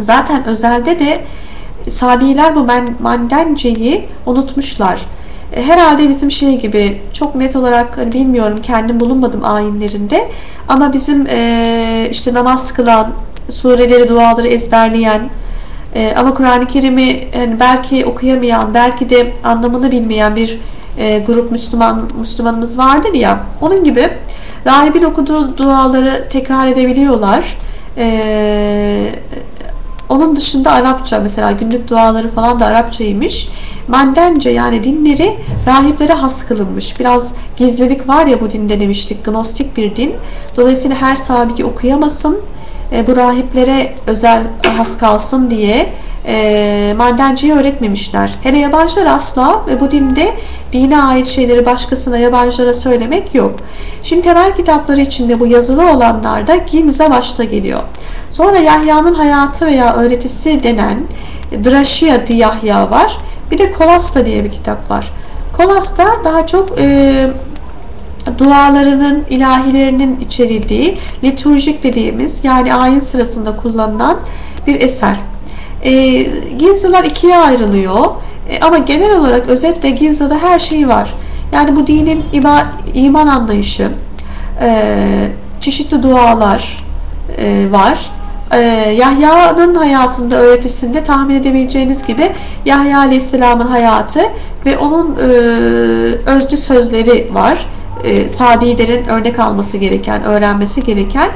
Zaten özelde de Sabiler bu mandenceyi unutmuşlar. E, herhalde bizim şey gibi çok net olarak hani bilmiyorum kendim bulunmadım ayinlerinde. Ama bizim e, işte namaz kılan sureleri duaları ezberleyen e, ama Kur'an-ı Kerim'i hani belki okuyamayan belki de anlamını bilmeyen bir e, grup Müslüman Müslümanımız vardır ya onun gibi rahibin okuduğu duaları tekrar edebiliyorlar. E, onun dışında Arapça mesela günlük duaları falan da Arapçaymış. Mandence yani dinleri rahiplere has kılınmış. Biraz gizlilik var ya bu dinde demiştik. Gnostik bir din. Dolayısıyla her sahabeyi okuyamasın. E, bu rahiplere özel has kalsın diye e, madenciyi öğretmemişler. Hele yabancılar asla ve bu dinde dine ait şeyleri başkasına yabancılara söylemek yok. Şimdi temel kitapları içinde bu yazılı olanlarda Ginza başta geliyor. Sonra Yahya'nın hayatı veya öğretisi denen Drashia Yahya var. Bir de Kolasta diye bir kitap var. Kolasta daha çok e, dualarının, ilahilerinin içerildiği liturjik dediğimiz yani ayin sırasında kullanılan bir eser. E, Ginzalar ikiye ayrılıyor. E, ama genel olarak özetle Ginza'da her şey var. Yani bu dinin iman, iman anlayışı, e, çeşitli dualar e, var. E, Yahya'nın hayatında, öğretisinde tahmin edebileceğiniz gibi Yahya Aleyhisselam'ın hayatı ve onun e, özlü sözleri var. E, sabilerin örnek alması gereken, öğrenmesi gereken.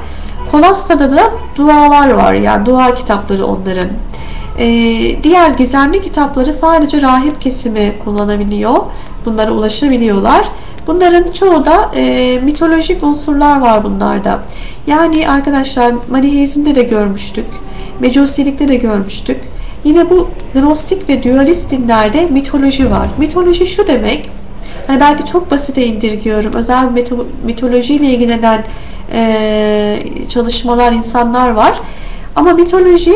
Kolasta'da da dualar var. Yani dua kitapları onların. Ee, diğer gizemli kitapları sadece rahip kesimi kullanabiliyor. Bunlara ulaşabiliyorlar. Bunların çoğu da e, mitolojik unsurlar var bunlarda. Yani arkadaşlar Maniheizm'de de görmüştük. Mecusilikte de görmüştük. Yine bu gnostik ve dualist dinlerde mitoloji var. Mitoloji şu demek, hani belki çok basite indirgiyorum. Özel mitolojiyle ilgilenen e, çalışmalar, insanlar var. Ama mitoloji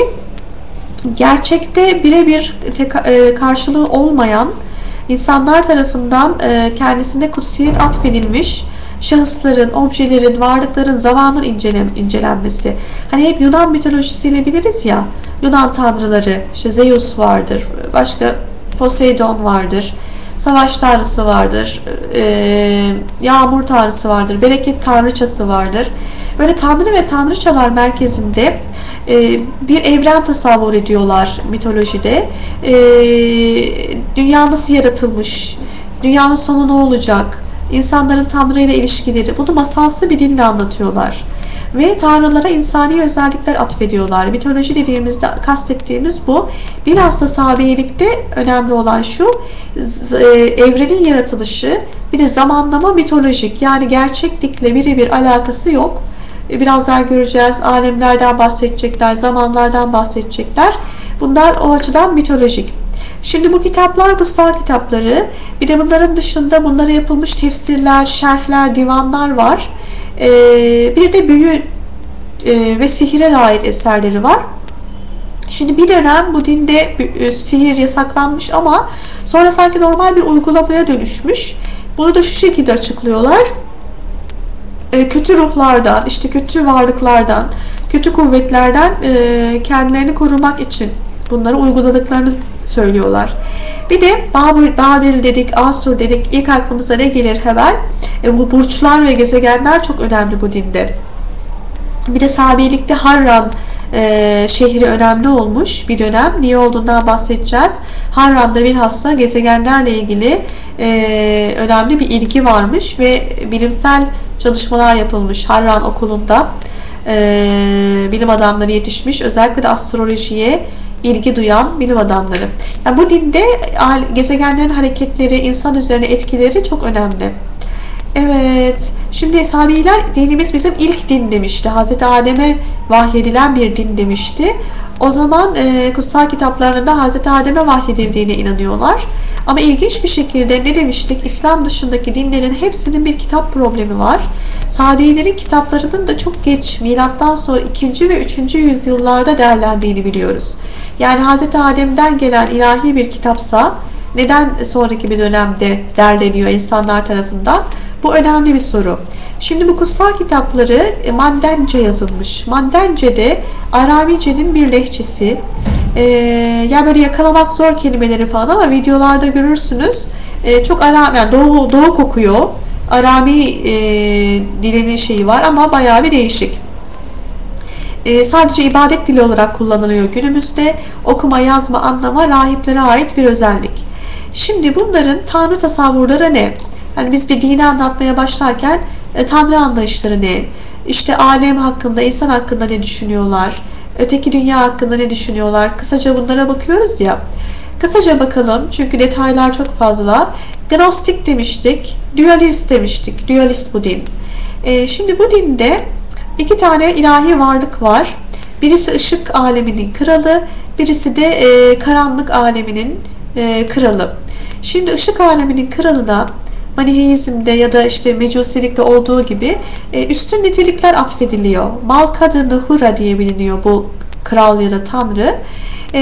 gerçekte birebir e, karşılığı olmayan insanlar tarafından e, kendisine kutsiyet atfedilmiş şahısların, objelerin, varlıkların, zamanın incelem, incelenmesi. Hani hep Yunan mitolojisiyle biliriz ya. Yunan tanrıları, işte Zeus vardır, başka Poseidon vardır, savaş tanrısı vardır, e, yağmur tanrısı vardır, bereket tanrıçası vardır. Böyle tanrı ve tanrıçalar merkezinde e, bir evren tasavvur ediyorlar mitolojide. E, dünya nasıl yaratılmış? Dünyanın sonu ne olacak? İnsanların Tanrı ile ilişkileri. Bunu masalsı bir dille anlatıyorlar. Ve tanrılara insani özellikler atfediyorlar. Mitoloji dediğimizde kastettiğimiz bu. Bilhassa sahabeyilikte önemli olan şu, e, evrenin yaratılışı bir de zamanlama mitolojik yani gerçeklikle birebir alakası yok e, biraz daha göreceğiz. Alemlerden bahsedecekler, zamanlardan bahsedecekler. Bunlar o açıdan mitolojik. Şimdi bu kitaplar kutsal kitapları. Bir de bunların dışında bunlara yapılmış tefsirler, şerhler, divanlar var. Ee, bir de büyü e, ve sihire dair eserleri var. Şimdi bir dönem bu dinde e, sihir yasaklanmış ama sonra sanki normal bir uygulamaya dönüşmüş. Bunu da şu şekilde açıklıyorlar. E, kötü ruhlardan, işte kötü varlıklardan, kötü kuvvetlerden kendilerini korumak için bunları uyguladıklarını söylüyorlar. Bir de Babil, Babil dedik, Asur dedik. İlk aklımıza ne gelir hemen? E, bu burçlar ve gezegenler çok önemli bu dinde. Bir de Sabilik'te Harran e, şehri önemli olmuş bir dönem. Niye olduğundan bahsedeceğiz. Harran'da bilhassa gezegenlerle ilgili e, önemli bir ilgi varmış ve bilimsel çalışmalar yapılmış Harran okulunda. E, bilim adamları yetişmiş. Özellikle de astrolojiye ilgi duyan bilim adamları. Yani bu dinde gezegenlerin hareketleri, insan üzerine etkileri çok önemli. Evet. Şimdi Sabiler dinimiz bizim ilk din demişti. Hazreti Adem'e vahyedilen bir din demişti. O zaman e, kutsal kitaplarında Hazreti Adem'e vahyedildiğine inanıyorlar. Ama ilginç bir şekilde ne demiştik? İslam dışındaki dinlerin hepsinin bir kitap problemi var. Sabilerin kitaplarının da çok geç, milattan sonra 2. ve 3. yüzyıllarda derlendiğini biliyoruz. Yani Hazreti Adem'den gelen ilahi bir kitapsa neden sonraki bir dönemde derleniyor insanlar tarafından? Bu önemli bir soru. Şimdi bu kutsal kitapları e, Mandence yazılmış. Mandence de Aramice'nin bir lehçesi. Ee, yani böyle yakalamak zor kelimeleri falan ama videolarda görürsünüz. Ee, çok Arami, yani doğu, doğu kokuyor. Arami e, dilinin şeyi var ama bayağı bir değişik. Ee, sadece ibadet dili olarak kullanılıyor günümüzde. Okuma, yazma, anlama rahiplere ait bir özellik. Şimdi bunların tanrı tasavvurları ne? Yani biz bir dini anlatmaya başlarken e, tanrı anlayışları ne? İşte alem hakkında, insan hakkında ne düşünüyorlar? Öteki dünya hakkında ne düşünüyorlar? Kısaca bunlara bakıyoruz ya. Kısaca bakalım çünkü detaylar çok fazla. Gnostik demiştik, dualist demiştik. Dualist bu din. E, şimdi bu dinde iki tane ilahi varlık var. Birisi ışık aleminin kralı, birisi de e, karanlık aleminin e, kralı. Şimdi ışık aleminin kralına Maniheizm'de ya da işte Mecusilik'te olduğu gibi e, üstün nitelikler atfediliyor. Malkadı Nuhura diye biliniyor bu kral ya da tanrı. E,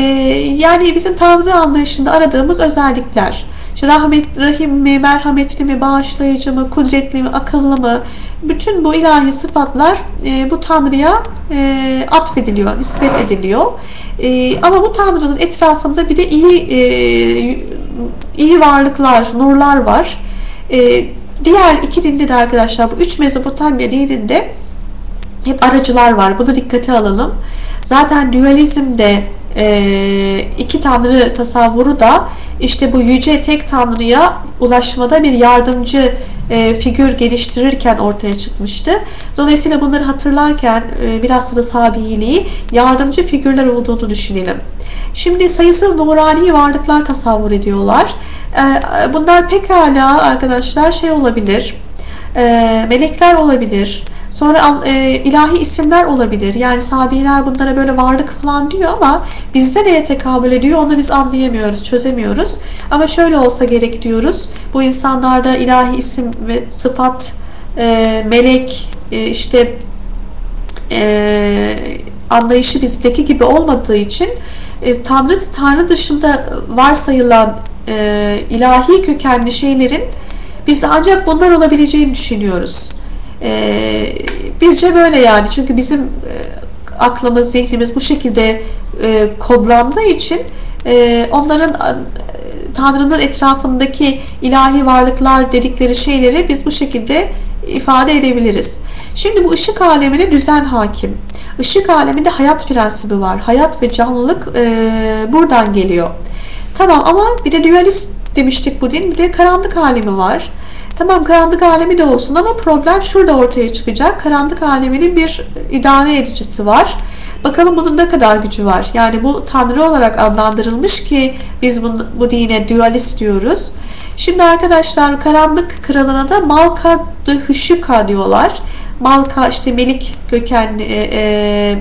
yani bizim tanrı anlayışında aradığımız özellikler. İşte rahmet, rahim mi, merhametli mi, bağışlayıcı mı, kudretli mi, akıllı mı? Bütün bu ilahi sıfatlar e, bu tanrıya e, atfediliyor, nispet ediliyor. E, ama bu tanrının etrafında bir de iyi e, iyi varlıklar, nurlar var. E, diğer iki dinde de arkadaşlar bu üç Mezopotamya dininde hep aracılar var. Bunu dikkate alalım. Zaten dualizmde e, iki tanrı tasavvuru da işte bu yüce tek tanrıya ulaşmada bir yardımcı e, figür geliştirirken ortaya çıkmıştı. Dolayısıyla bunları hatırlarken e, biraz da Sabi'liği yardımcı figürler olduğunu düşünelim. Şimdi sayısız nurani varlıklar tasavvur ediyorlar. Ee, bunlar pekala arkadaşlar şey olabilir, ee, melekler olabilir, sonra e, ilahi isimler olabilir. Yani sabiler bunlara böyle varlık falan diyor ama bizde neye tekabül ediyor onu biz anlayamıyoruz, çözemiyoruz. Ama şöyle olsa gerek diyoruz. Bu insanlarda ilahi isim ve sıfat, e, melek, e, işte anlayışı bizdeki gibi olmadığı için Tanrı Tanrı dışında varsayılan e, ilahi kökenli şeylerin biz ancak bunlar olabileceğini düşünüyoruz. E, bizce böyle yani çünkü bizim e, aklımız, zihnimiz bu şekilde e, kodlandığı için e, onların e, Tanrı'nın etrafındaki ilahi varlıklar dedikleri şeyleri biz bu şekilde ifade edebiliriz. Şimdi bu ışık alemine düzen hakim. Işık aleminde hayat prensibi var. Hayat ve canlılık e, buradan geliyor. Tamam ama bir de dualist demiştik bu din. Bir de karanlık alemi var. Tamam karanlık alemi de olsun ama problem şurada ortaya çıkacak. Karanlık aleminin bir idare edicisi var. Bakalım bunun ne kadar gücü var. Yani bu tanrı olarak adlandırılmış ki biz bu, bu dine dualist diyoruz. Şimdi arkadaşlar karanlık kralına da Malka de Hüşüka diyorlar. Malka işte melik kökenli e, e,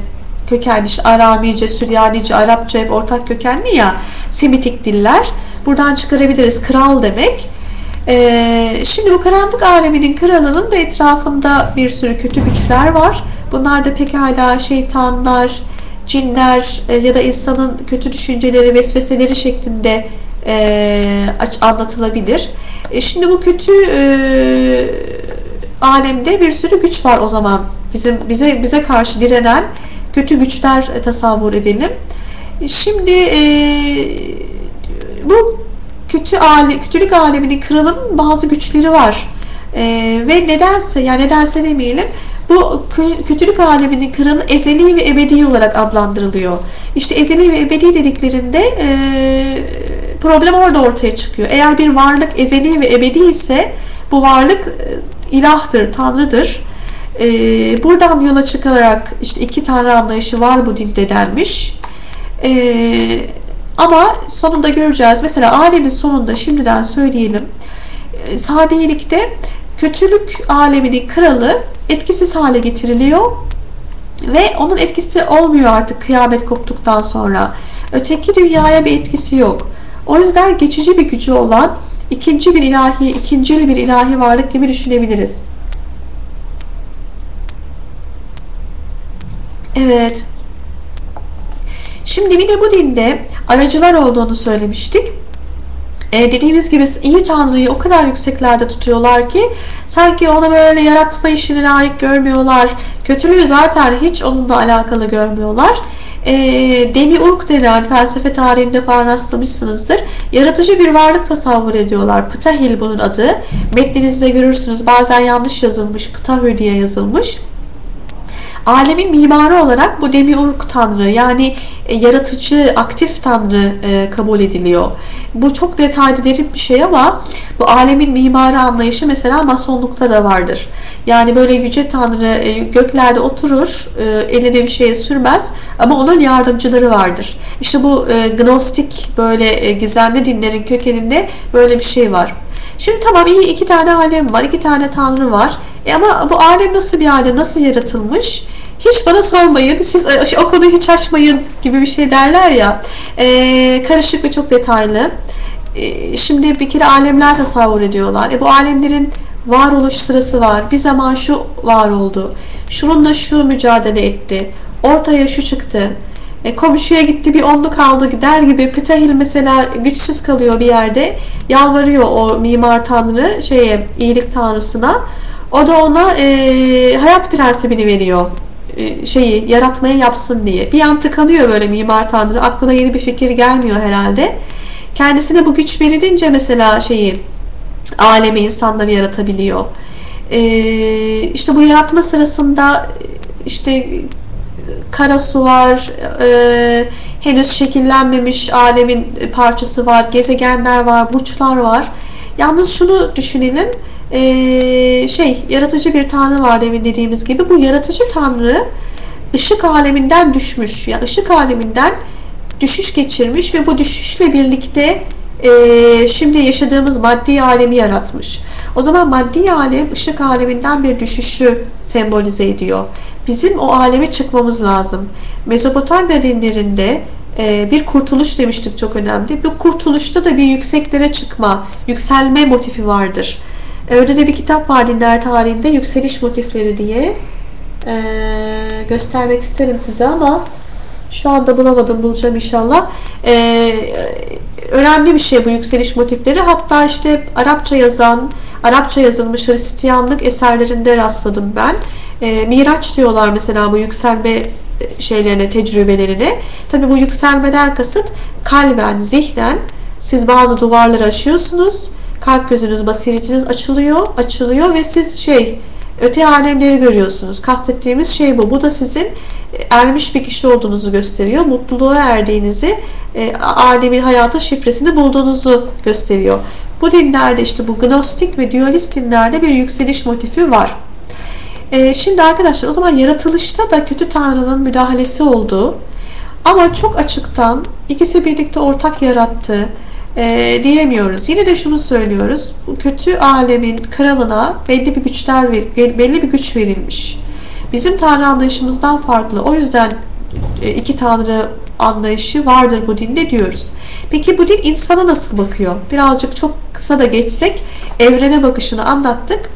kökenli işte Aramice, Süryanice, Arapça hep ortak kökenli ya Semitik diller. Buradan çıkarabiliriz kral demek. Ee, şimdi bu karanlık aleminin kralının da etrafında bir sürü kötü güçler var. Bunlar da pekala şeytanlar, cinler e, ya da insanın kötü düşünceleri, vesveseleri şeklinde e, anlatılabilir. E, şimdi bu kötü e, alemde bir sürü güç var o zaman. Bizim bize bize karşı direnen kötü güçler e, tasavvur edelim. Şimdi e, bu kötü ale, kötülük aleminin kralının bazı güçleri var. E, ve nedense yani nedense demeyelim bu kötülük aleminin kralı ezeli ve ebedi olarak adlandırılıyor. İşte ezeli ve ebedi dediklerinde e, problem orada ortaya çıkıyor. Eğer bir varlık ezeli ve ebedi ise bu varlık e, ilahtır, tanrıdır e, buradan yola çıkarak işte iki tanrı anlayışı var bu dinde denmiş. Ee, ama sonunda göreceğiz. Mesela alemin sonunda şimdiden söyleyelim. E, Sabiyelikte kötülük aleminin kralı etkisiz hale getiriliyor ve onun etkisi olmuyor artık kıyamet koptuktan sonra. Öteki dünyaya bir etkisi yok. O yüzden geçici bir gücü olan ikinci bir ilahi, ikincil bir ilahi varlık gibi düşünebiliriz. Evet. Şimdi bir de bu dinde aracılar olduğunu söylemiştik. E, dediğimiz gibi iyi Tanrı'yı o kadar yükseklerde tutuyorlar ki sanki onu böyle yaratma işini layık görmüyorlar. Kötülüğü zaten hiç onunla alakalı görmüyorlar. E, Demiurg denen felsefe tarihinde falan rastlamışsınızdır. Yaratıcı bir varlık tasavvur ediyorlar. Ptahil bunun adı. Metninizde görürsünüz bazen yanlış yazılmış. Ptahü diye yazılmış alemin mimarı olarak bu demiurg tanrı yani e, yaratıcı aktif tanrı e, kabul ediliyor. Bu çok detaylı derin bir şey ama bu alemin mimarı anlayışı mesela masonlukta da vardır. Yani böyle yüce tanrı e, göklerde oturur, eline bir şeye sürmez ama onun yardımcıları vardır. İşte bu gnostik böyle gizemli dinlerin kökeninde böyle bir şey var. Şimdi tamam iyi iki tane alem var, iki tane tanrı var. E ama bu alem nasıl bir alem, nasıl yaratılmış? Hiç bana sormayın, siz o konuyu hiç açmayın gibi bir şey derler ya. E, karışık ve çok detaylı. E, şimdi bir kere alemler tasavvur ediyorlar. E, bu alemlerin varoluş sırası var. Bir zaman şu var oldu. Şununla şu mücadele etti. Ortaya şu çıktı. E, komşuya gitti bir onlu kaldı gider gibi Ptahil mesela güçsüz kalıyor bir yerde. Yalvarıyor o mimar tanrı şeye iyilik tanrısına. O da ona e, hayat prensibini veriyor. E, şeyi yaratmayı yapsın diye. Bir an tıkanıyor böyle mimar tanrı. Aklına yeni bir fikir gelmiyor herhalde. Kendisine bu güç verilince mesela şeyi alemi insanları yaratabiliyor. E, işte bu yaratma sırasında işte kara su var, e, henüz şekillenmemiş alemin parçası var, gezegenler var, burçlar var. Yalnız şunu düşünelim, e, şey yaratıcı bir tanrı var demin dediğimiz gibi. Bu yaratıcı tanrı ışık aleminden düşmüş. Yani ışık aleminden düşüş geçirmiş ve bu düşüşle birlikte e, şimdi yaşadığımız maddi alemi yaratmış. O zaman maddi alem ışık aleminden bir düşüşü sembolize ediyor. Bizim o aleme çıkmamız lazım. Mezopotamya dinlerinde e, bir kurtuluş demiştik çok önemli. Bu kurtuluşta da bir yükseklere çıkma, yükselme motifi vardır. Öyle de bir kitap var dinler tarihinde yükseliş motifleri diye. E, göstermek isterim size ama şu anda bulamadım bulacağım inşallah. E, önemli bir şey bu yükseliş motifleri. Hatta işte Arapça yazan, Arapça yazılmış Hristiyanlık eserlerinde rastladım ben. E, Miraç diyorlar mesela bu yükselme şeylerine, tecrübelerine. Tabi bu yükselmeden kasıt kalben, zihnen siz bazı duvarları aşıyorsunuz. Kalp gözünüz, basiretiniz açılıyor, açılıyor ve siz şey öte alemleri görüyorsunuz. Kastettiğimiz şey bu. Bu da sizin ermiş bir kişi olduğunuzu gösteriyor. Mutluluğa erdiğinizi, e, alemin hayatı şifresini bulduğunuzu gösteriyor. Bu dinlerde işte bu gnostik ve dualist dinlerde bir yükseliş motifi var. E, şimdi arkadaşlar o zaman yaratılışta da kötü tanrının müdahalesi olduğu ama çok açıktan ikisi birlikte ortak yarattı e, diyemiyoruz. Yine de şunu söylüyoruz. Kötü alemin kralına belli bir güçler belli bir güç verilmiş. Bizim tanrı anlayışımızdan farklı. O yüzden iki tanrı anlayışı vardır bu dinde diyoruz. Peki bu din insana nasıl bakıyor? Birazcık çok kısa da geçsek evrene bakışını anlattık.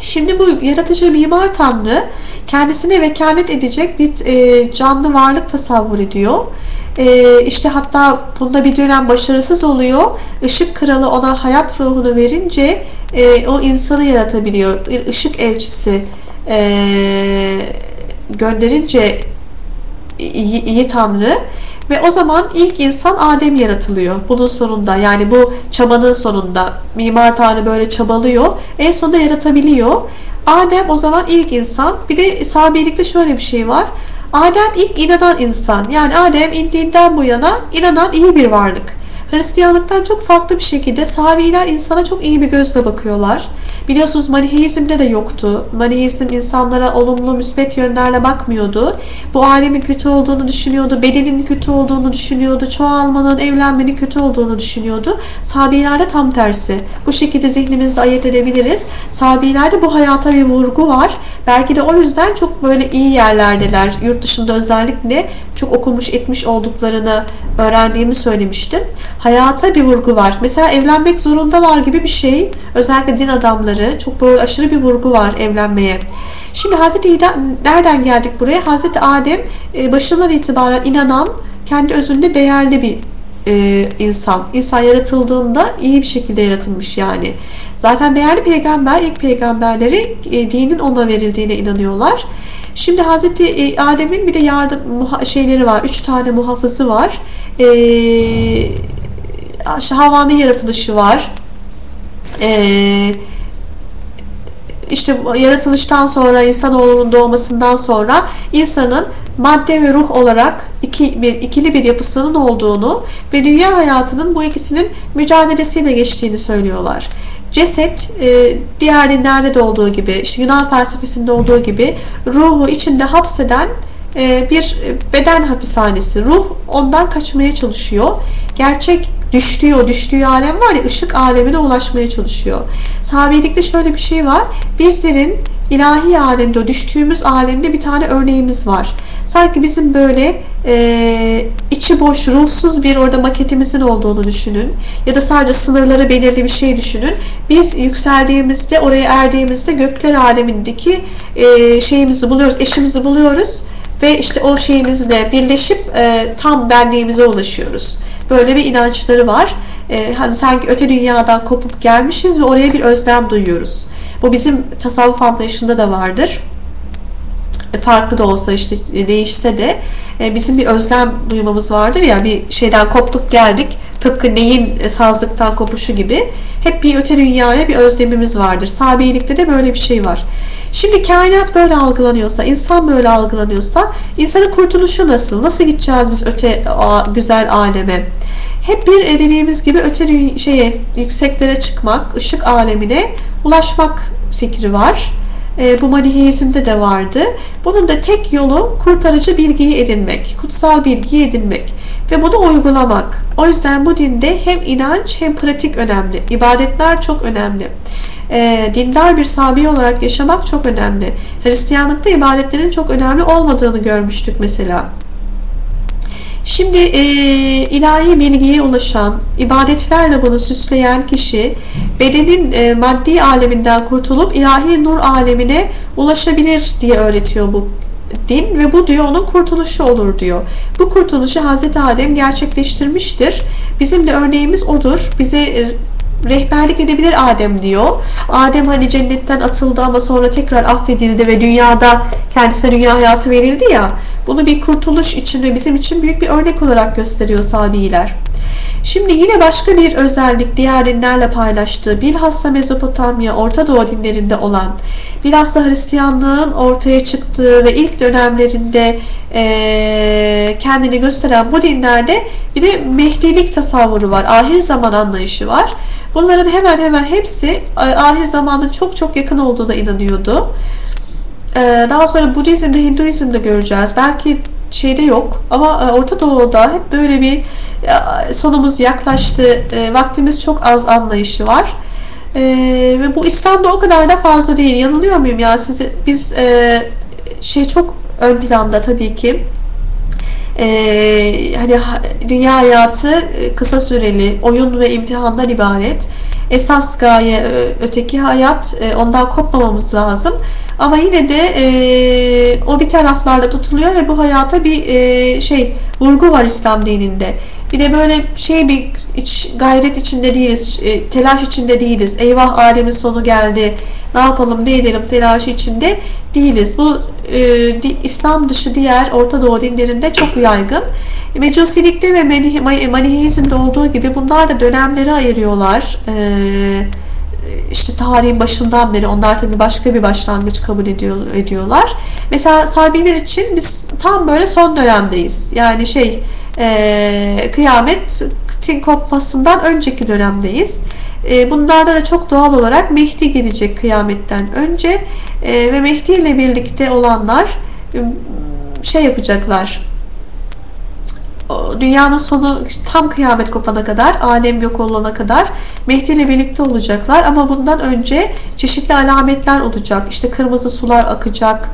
Şimdi bu yaratıcı mimar tanrı kendisine vekalet edecek bir e, canlı varlık tasavvur ediyor. E, işte hatta bunda bir dönem başarısız oluyor. Işık kralı ona hayat ruhunu verince e, o insanı yaratabiliyor. Bir ışık elçisi e, gönderince iyi, tanrı ve o zaman ilk insan Adem yaratılıyor. Bunun sonunda yani bu çabanın sonunda mimar tanrı böyle çabalıyor. En sonunda yaratabiliyor. Adem o zaman ilk insan. Bir de sahabelikte şöyle bir şey var. Adem ilk inanan insan. Yani Adem indiğinden bu yana inanan iyi bir varlık. Hristiyanlıktan çok farklı bir şekilde Sabiler insana çok iyi bir gözle bakıyorlar. Biliyorsunuz Maniheizm'de de yoktu. Maniheizm insanlara olumlu, müsbet yönlerle bakmıyordu. Bu alemin kötü olduğunu düşünüyordu, bedenin kötü olduğunu düşünüyordu, çoğalmanın, evlenmenin kötü olduğunu düşünüyordu. Sabilerde tam tersi. Bu şekilde zihnimizde ayırt edebiliriz. Sabilerde bu hayata bir vurgu var. Belki de o yüzden çok böyle iyi yerlerdeler. Yurt dışında özellikle çok okumuş etmiş olduklarını öğrendiğimi söylemiştim. Hayata bir vurgu var. Mesela evlenmek zorundalar gibi bir şey. Özellikle din adamları çok böyle aşırı bir vurgu var evlenmeye. Şimdi Hazreti İdem, nereden geldik buraya? Hazreti Adem e, başından itibaren inanan, kendi özünde değerli bir e, insan. İnsan yaratıldığında iyi bir şekilde yaratılmış yani. Zaten değerli peygamber, ilk peygamberleri e, dinin ona verildiğine inanıyorlar. Şimdi Hazreti Adem'in bir de yardım şeyleri var. Üç tane muhafızı var. Ee, Havva'nın yaratılışı var. Ee, işte yaratılıştan sonra insanoğlunun doğmasından sonra insanın madde ve ruh olarak iki, bir, ikili bir yapısının olduğunu ve dünya hayatının bu ikisinin mücadelesiyle geçtiğini söylüyorlar. Ceset e, diğer dinlerde de olduğu gibi, işte Yunan felsefesinde olduğu gibi ruhu içinde hapseden e, bir beden hapishanesi. Ruh ondan kaçmaya çalışıyor. Gerçek düştüğü o düştüğü alem var ya ışık alemine ulaşmaya çalışıyor. Sabilikte şöyle bir şey var. Bizlerin ilahi alemde o düştüğümüz alemde bir tane örneğimiz var. Sanki bizim böyle e, içi boş, ruhsuz bir orada maketimizin olduğunu düşünün. Ya da sadece sınırları belirli bir şey düşünün. Biz yükseldiğimizde, oraya erdiğimizde gökler alemindeki e, şeyimizi buluyoruz, eşimizi buluyoruz ve işte o şeyimizle birleşip e, tam benliğimize ulaşıyoruz. Böyle bir inançları var. E, hani sanki öte dünyadan kopup gelmişiz ve oraya bir özlem duyuyoruz. Bu bizim tasavvuf anlayışında da vardır. E, farklı da olsa işte değişse de e, bizim bir özlem duymamız vardır ya bir şeyden koptuk geldik tıpkı neyin sazlıktan kopuşu gibi hep bir öte dünyaya bir özlemimiz vardır. Sabiyelikte de böyle bir şey var. Şimdi kainat böyle algılanıyorsa, insan böyle algılanıyorsa insanın kurtuluşu nasıl? Nasıl gideceğiz biz öte güzel aleme? Hep bir e, dediğimiz gibi öte şeye, yükseklere çıkmak, ışık alemine ulaşmak fikri var. E, bu maniheizmde de vardı. Bunun da tek yolu kurtarıcı bilgiyi edinmek, kutsal bilgiyi edinmek ve bunu uygulamak. O yüzden bu dinde hem inanç hem pratik önemli. İbadetler çok önemli e, dindar bir sabi olarak yaşamak çok önemli. Hristiyanlıkta ibadetlerin çok önemli olmadığını görmüştük mesela. Şimdi e, ilahi bilgiye ulaşan, ibadetlerle bunu süsleyen kişi bedenin e, maddi aleminden kurtulup ilahi nur alemine ulaşabilir diye öğretiyor bu din ve bu diyor onun kurtuluşu olur diyor. Bu kurtuluşu Hazreti Adem gerçekleştirmiştir. Bizim de örneğimiz odur. Bize e, rehberlik edebilir Adem diyor. Adem hani cennetten atıldı ama sonra tekrar affedildi ve dünyada kendisine dünya hayatı verildi ya. Bunu bir kurtuluş için ve bizim için büyük bir örnek olarak gösteriyor Sabiiler. Şimdi yine başka bir özellik diğer dinlerle paylaştığı bilhassa Mezopotamya, Orta Doğu dinlerinde olan bilhassa Hristiyanlığın ortaya çıktığı ve ilk dönemlerinde e, kendini gösteren bu dinlerde bir de Mehdilik tasavvuru var. Ahir zaman anlayışı var. Bunların hemen hemen hepsi ahir zamanın çok çok yakın olduğuna inanıyordu. Ee, daha sonra Budizm'de, Hinduizm'de göreceğiz. Belki şeyde yok ama e, Orta Doğu'da hep böyle bir e, sonumuz yaklaştı, e, vaktimiz çok az anlayışı var. Ve bu İslam'da o kadar da fazla değil. Yanılıyor muyum ya? Sizi, biz şey çok ön planda tabii ki e, hani dünya hayatı kısa süreli oyun ve imtihandan ibaret. Esas gaye öteki hayat ondan kopmamamız lazım. Ama yine de e, o bir taraflarda tutuluyor ve bu hayata bir e, şey vurgu var İslam dininde. Bir de böyle şey bir iç, gayret içinde değiliz, e, telaş içinde değiliz. Eyvah alemin sonu geldi. Ne yapalım, ne edelim telaşı içinde değiliz. Bu e, İslam dışı diğer Orta Doğu dinlerinde çok yaygın. Mecusilikte ve Maniheizmde olduğu gibi bunlar da dönemleri ayırıyorlar. E, işte tarihin başından beri onlar tabii başka bir başlangıç kabul ediyor, ediyorlar. Mesela Sabiler için biz tam böyle son dönemdeyiz. Yani şey e, kıyametin kopmasından önceki dönemdeyiz. E, bunlarda da çok doğal olarak Mehdi gelecek kıyametten önce e, ve Mehdi ile birlikte olanlar e, şey yapacaklar dünyanın sonu tam kıyamet kopana kadar, alem yok olana kadar Mehdi ile birlikte olacaklar. Ama bundan önce çeşitli alametler olacak. İşte kırmızı sular akacak,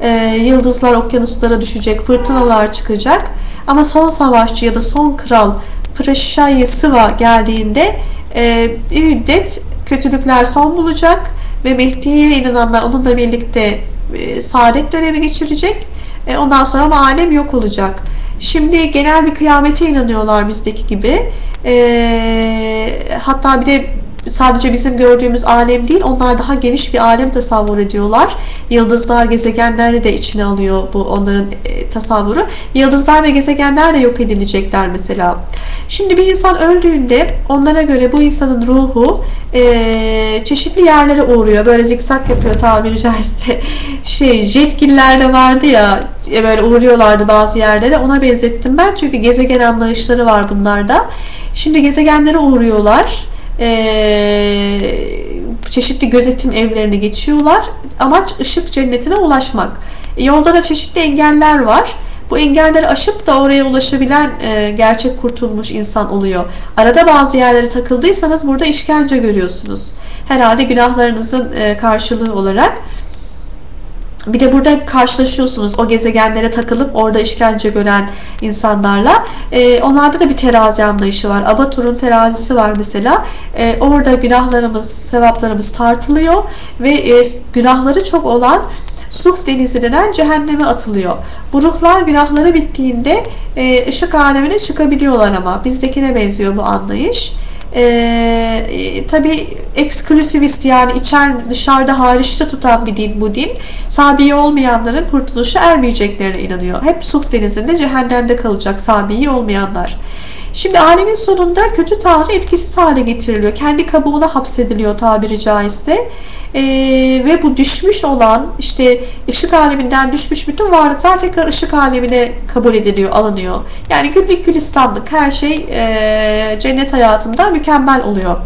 e, yıldızlar okyanuslara düşecek, fırtınalar çıkacak. Ama son savaşçı ya da son kral Prashaya Sıva geldiğinde e, bir müddet kötülükler son bulacak ve Mehdi'ye inananlar onunla birlikte e, saadet dönemi geçirecek. Ondan sonra alem yok olacak. Şimdi genel bir kıyamete inanıyorlar bizdeki gibi. E, hatta bir de sadece bizim gördüğümüz alem değil, onlar daha geniş bir alem tasavvur ediyorlar. Yıldızlar, gezegenleri de içine alıyor bu onların e, tasavvuru. Yıldızlar ve gezegenler de yok edilecekler mesela. Şimdi bir insan öldüğünde onlara göre bu insanın ruhu e, çeşitli yerlere uğruyor. Böyle zikzak yapıyor tabiri caizse. Şey, jetgillerde vardı ya e, böyle uğruyorlardı bazı yerlere. Ona benzettim ben çünkü gezegen anlayışları var bunlarda. Şimdi gezegenlere uğruyorlar çeşitli gözetim evlerini geçiyorlar. Amaç ışık cennetine ulaşmak. E, yolda da çeşitli engeller var. Bu engelleri aşıp da oraya ulaşabilen e, gerçek kurtulmuş insan oluyor. Arada bazı yerlere takıldıysanız burada işkence görüyorsunuz. Herhalde günahlarınızın e, karşılığı olarak. Bir de burada karşılaşıyorsunuz o gezegenlere takılıp orada işkence gören insanlarla. Ee, onlarda da bir terazi anlayışı var. Abatur'un terazisi var mesela. Ee, orada günahlarımız, sevaplarımız tartılıyor ve e, günahları çok olan Suf denizi denen cehenneme atılıyor. Bu ruhlar günahları bittiğinde e, ışık alemine çıkabiliyorlar ama bizdekine benziyor bu anlayış. Ee, tabi eksklusivist yani içer dışarıda hariçte tutan bir din bu din. Sabi olmayanların kurtuluşa ermeyeceklerine inanıyor. Hep Suf denizinde cehennemde kalacak sabi olmayanlar. Şimdi alemin sonunda kötü tanrı etkisiz hale getiriliyor. Kendi kabuğuna hapsediliyor tabiri caizse. Ee, ve bu düşmüş olan işte ışık aleminden düşmüş bütün varlıklar tekrar ışık alemine kabul ediliyor, alınıyor. Yani güllük gülistanlık her şey e, cennet hayatında mükemmel oluyor.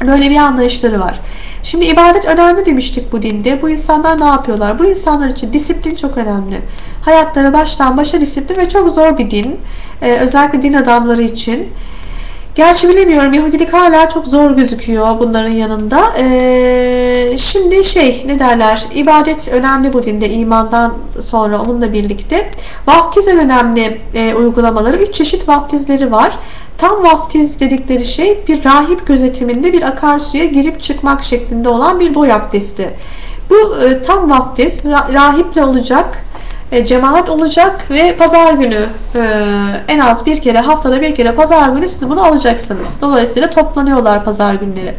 Böyle bir anlayışları var. Şimdi ibadet önemli demiştik bu dinde. Bu insanlar ne yapıyorlar? Bu insanlar için disiplin çok önemli. Hayatları baştan başa disiplin ve çok zor bir din. Ee, özellikle din adamları için. Gerçi bilemiyorum Yahudilik hala çok zor gözüküyor bunların yanında. Ee, şimdi şey ne derler ibadet önemli bu dinde imandan sonra onunla birlikte. Vaftiz en önemli e, uygulamaları. Üç çeşit vaftizleri var. Tam vaftiz dedikleri şey bir rahip gözetiminde bir akarsuya girip çıkmak şeklinde olan bir boy abdesti. Bu e, tam vaftiz rahiple olacak cemaat olacak ve pazar günü e, en az bir kere haftada bir kere pazar günü siz bunu alacaksınız. Dolayısıyla toplanıyorlar pazar günleri.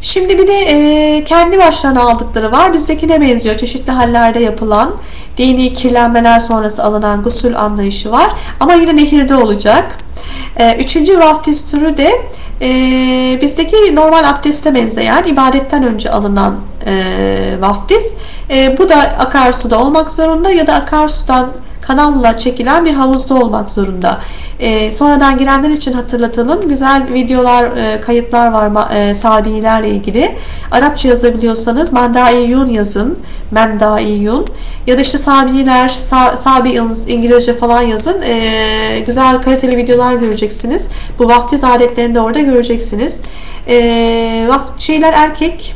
Şimdi bir de e, kendi başlarına aldıkları var. Bizdekine benziyor. Çeşitli hallerde yapılan dini kirlenmeler sonrası alınan gusül anlayışı var. Ama yine nehirde olacak. E, üçüncü vaftiz türü de e, bizdeki normal abdeste benzeyen ibadetten önce alınan e, vaftiz. E, bu da akarsuda olmak zorunda ya da akarsudan kanalla çekilen bir havuzda olmak zorunda. E, sonradan girenler için hatırlatalım. Güzel videolar, e, kayıtlar var e, sabilerle ilgili. Arapça yazabiliyorsanız Mendaiyun yazın. Mendaiyun. Ya da işte sabiler, sa, sabi İngilizce falan yazın. E, güzel kaliteli videolar göreceksiniz. Bu vaftiz adetlerini de orada göreceksiniz. E, şeyler erkek,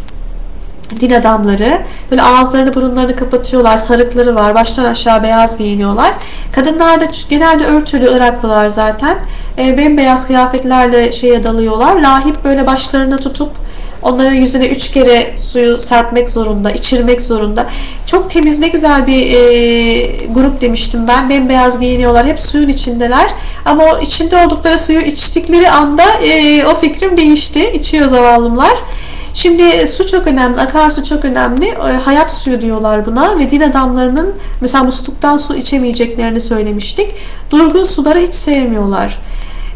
din adamları böyle ağızlarını burunlarını kapatıyorlar sarıkları var baştan aşağı beyaz giyiniyorlar kadınlar da genelde örtülü Iraklılar zaten e, bembeyaz kıyafetlerle şeye dalıyorlar rahip böyle başlarını tutup onların yüzüne üç kere suyu serpmek zorunda, içirmek zorunda. Çok temiz, ne güzel bir e, grup demiştim ben. Bembeyaz giyiniyorlar, hep suyun içindeler. Ama o içinde oldukları suyu içtikleri anda e, o fikrim değişti. İçiyor zavallımlar. Şimdi su çok önemli, akarsu çok önemli. E, hayat suyu diyorlar buna ve din adamlarının mesela musluktan su içemeyeceklerini söylemiştik. Durgun suları hiç sevmiyorlar.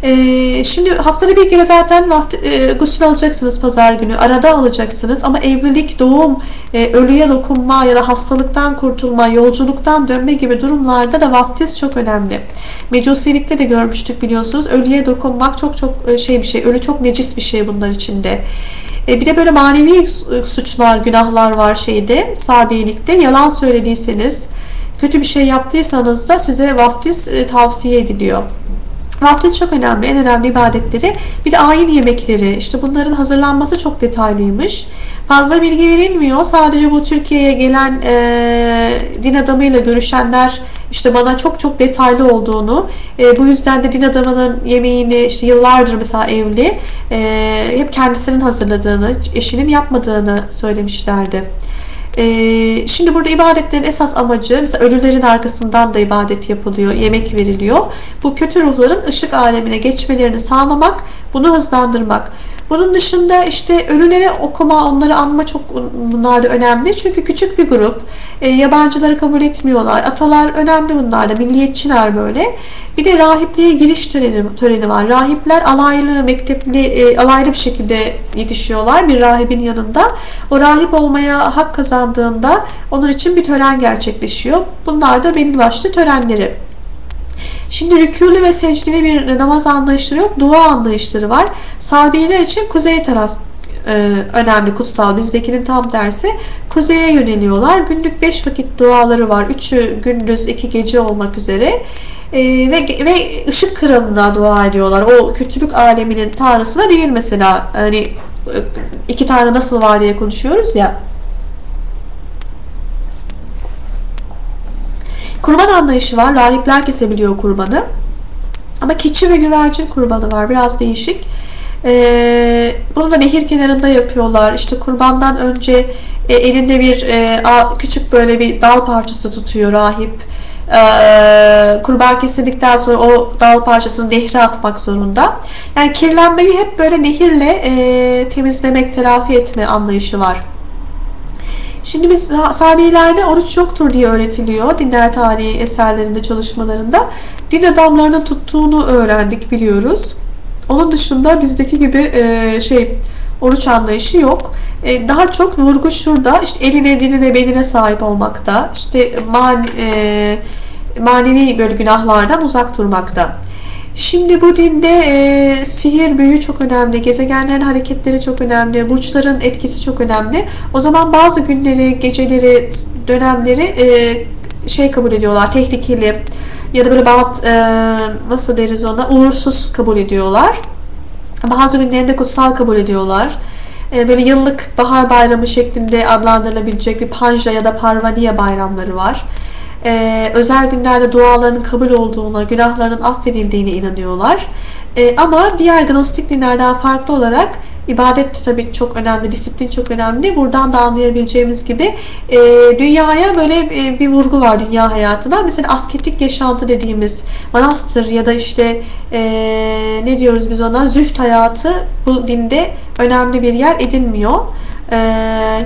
Ee, şimdi haftada bir kere zaten vaft, e, gusül alacaksınız pazar günü. Arada alacaksınız ama evlilik, doğum, e, ölüye dokunma ya da hastalıktan kurtulma, yolculuktan dönme gibi durumlarda da vaftiz çok önemli. Mecusilikte de görmüştük biliyorsunuz. Ölüye dokunmak çok çok e, şey bir şey. Ölü çok necis bir şey bunlar içinde. E, bir de böyle manevi suçlar, günahlar var şeyde, sabiyelikte. Yalan söylediyseniz, kötü bir şey yaptıysanız da size vaftiz e, tavsiye ediliyor. Vaftiz çok önemli. En önemli ibadetleri. Bir de ayin yemekleri. İşte bunların hazırlanması çok detaylıymış. Fazla bilgi verilmiyor. Sadece bu Türkiye'ye gelen e, din adamıyla görüşenler işte bana çok çok detaylı olduğunu e, bu yüzden de din adamının yemeğini işte yıllardır mesela evli e, hep kendisinin hazırladığını eşinin yapmadığını söylemişlerdi. Ee, şimdi burada ibadetlerin esas amacı mesela ölülerin arkasından da ibadet yapılıyor, yemek veriliyor. Bu kötü ruhların ışık alemine geçmelerini sağlamak, bunu hızlandırmak. Bunun dışında işte ölüleri okuma, onları anma çok bunlar da önemli. Çünkü küçük bir grup. E, yabancıları kabul etmiyorlar. Atalar önemli bunlar da. Milliyetçiler böyle. Bir de rahipliğe giriş töreni, töreni var. Rahipler alaylı, mektepli, e, alaylı bir şekilde yetişiyorlar bir rahibin yanında. O rahip olmaya hak kazandığında onun için bir tören gerçekleşiyor. Bunlar da belli başlı törenleri. Şimdi rükûlü ve secdeli bir namaz anlayışları yok. Dua anlayışları var. Sabiler için kuzey taraf e, önemli, kutsal. Bizdekinin tam tersi. Kuzeye yöneliyorlar. Günlük 5 vakit duaları var. 3'ü gündüz, 2 gece olmak üzere. E, ve, ve ışık kralına dua ediyorlar. O kötülük aleminin tanrısına değil mesela. Hani e, iki tanrı nasıl var diye konuşuyoruz ya. Kurban anlayışı var. Rahipler kesebiliyor kurbanı. Ama keçi ve güvercin kurbanı var. Biraz değişik. Ee, bunu da nehir kenarında yapıyorlar. İşte kurbandan önce e, elinde bir e, küçük böyle bir dal parçası tutuyor rahip. Ee, kurban kesildikten sonra o dal parçasını nehre atmak zorunda. Yani kirlenmeyi hep böyle nehirle e, temizlemek, telafi etme anlayışı var. Şimdi biz sahabelerde oruç yoktur diye öğretiliyor dinler tarihi eserlerinde, çalışmalarında. Din adamlarının tuttuğunu öğrendik, biliyoruz. Onun dışında bizdeki gibi e, şey oruç anlayışı yok. E, daha çok vurgu şurada işte eline, diline, beline sahip olmakta. İşte man, e, manevi böyle günahlardan uzak durmakta. Şimdi bu dinde e, sihir, büyü çok önemli. Gezegenlerin hareketleri çok önemli. Burçların etkisi çok önemli. O zaman bazı günleri, geceleri, dönemleri e, şey kabul ediyorlar, tehlikeli ya da böyle bat, e, nasıl deriz ona, uğursuz kabul ediyorlar. Bazı günlerinde kutsal kabul ediyorlar. E, böyle yıllık bahar bayramı şeklinde adlandırılabilecek bir Panja ya da Parvaniye bayramları var e, özel günlerde dualarının kabul olduğuna, günahlarının affedildiğine inanıyorlar. E, ama diğer gnostik dinlerden farklı olarak ibadet tabii çok önemli, disiplin çok önemli. Buradan da anlayabileceğimiz gibi e, dünyaya böyle e, bir vurgu var dünya hayatına. Mesela asketik yaşantı dediğimiz manastır ya da işte e, ne diyoruz biz ona züht hayatı bu dinde önemli bir yer edinmiyor. Ee,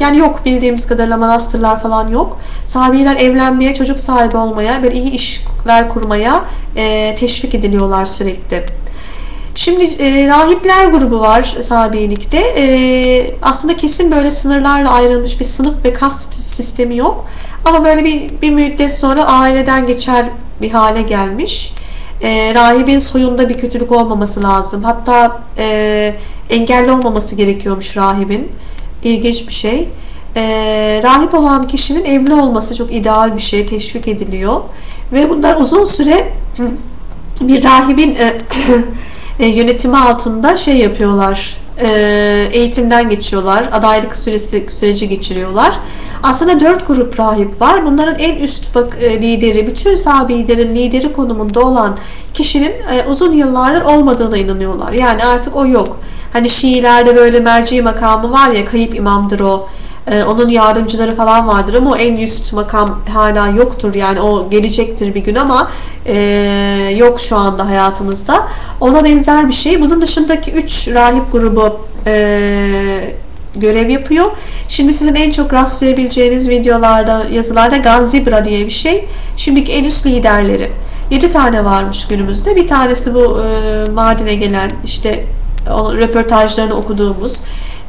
yani yok bildiğimiz kadarıyla manastırlar falan yok. Sahabiler evlenmeye, çocuk sahibi olmaya, böyle iyi işler kurmaya e, teşvik ediliyorlar sürekli. Şimdi e, rahipler grubu var sahabilikte. E, aslında kesin böyle sınırlarla ayrılmış bir sınıf ve kast sistemi yok. Ama böyle bir, bir müddet sonra aileden geçer bir hale gelmiş. E, rahibin soyunda bir kötülük olmaması lazım. Hatta e, engelli olmaması gerekiyormuş rahibin ilginç bir şey. E, rahip olan kişinin evli olması çok ideal bir şey, teşvik ediliyor. Ve bunlar uzun süre bir rahibin e, e, yönetimi altında şey yapıyorlar, e, eğitimden geçiyorlar, adaylık süresi süreci geçiriyorlar. Aslında dört grup rahip var. Bunların en üst bak, e, lideri, bütün sahabelerin lideri konumunda olan kişinin e, uzun yıllardır olmadığına inanıyorlar. Yani artık o yok. Hani Şiilerde böyle merci makamı var ya kayıp imamdır o. Ee, onun yardımcıları falan vardır ama o en üst makam hala yoktur. Yani o gelecektir bir gün ama e, yok şu anda hayatımızda. Ona benzer bir şey. Bunun dışındaki üç rahip grubu e, görev yapıyor. Şimdi sizin en çok rastlayabileceğiniz videolarda, yazılarda Ganzibra diye bir şey. Şimdiki en üst liderleri. 7 tane varmış günümüzde. Bir tanesi bu e, Mardin'e gelen işte röportajlarını okuduğumuz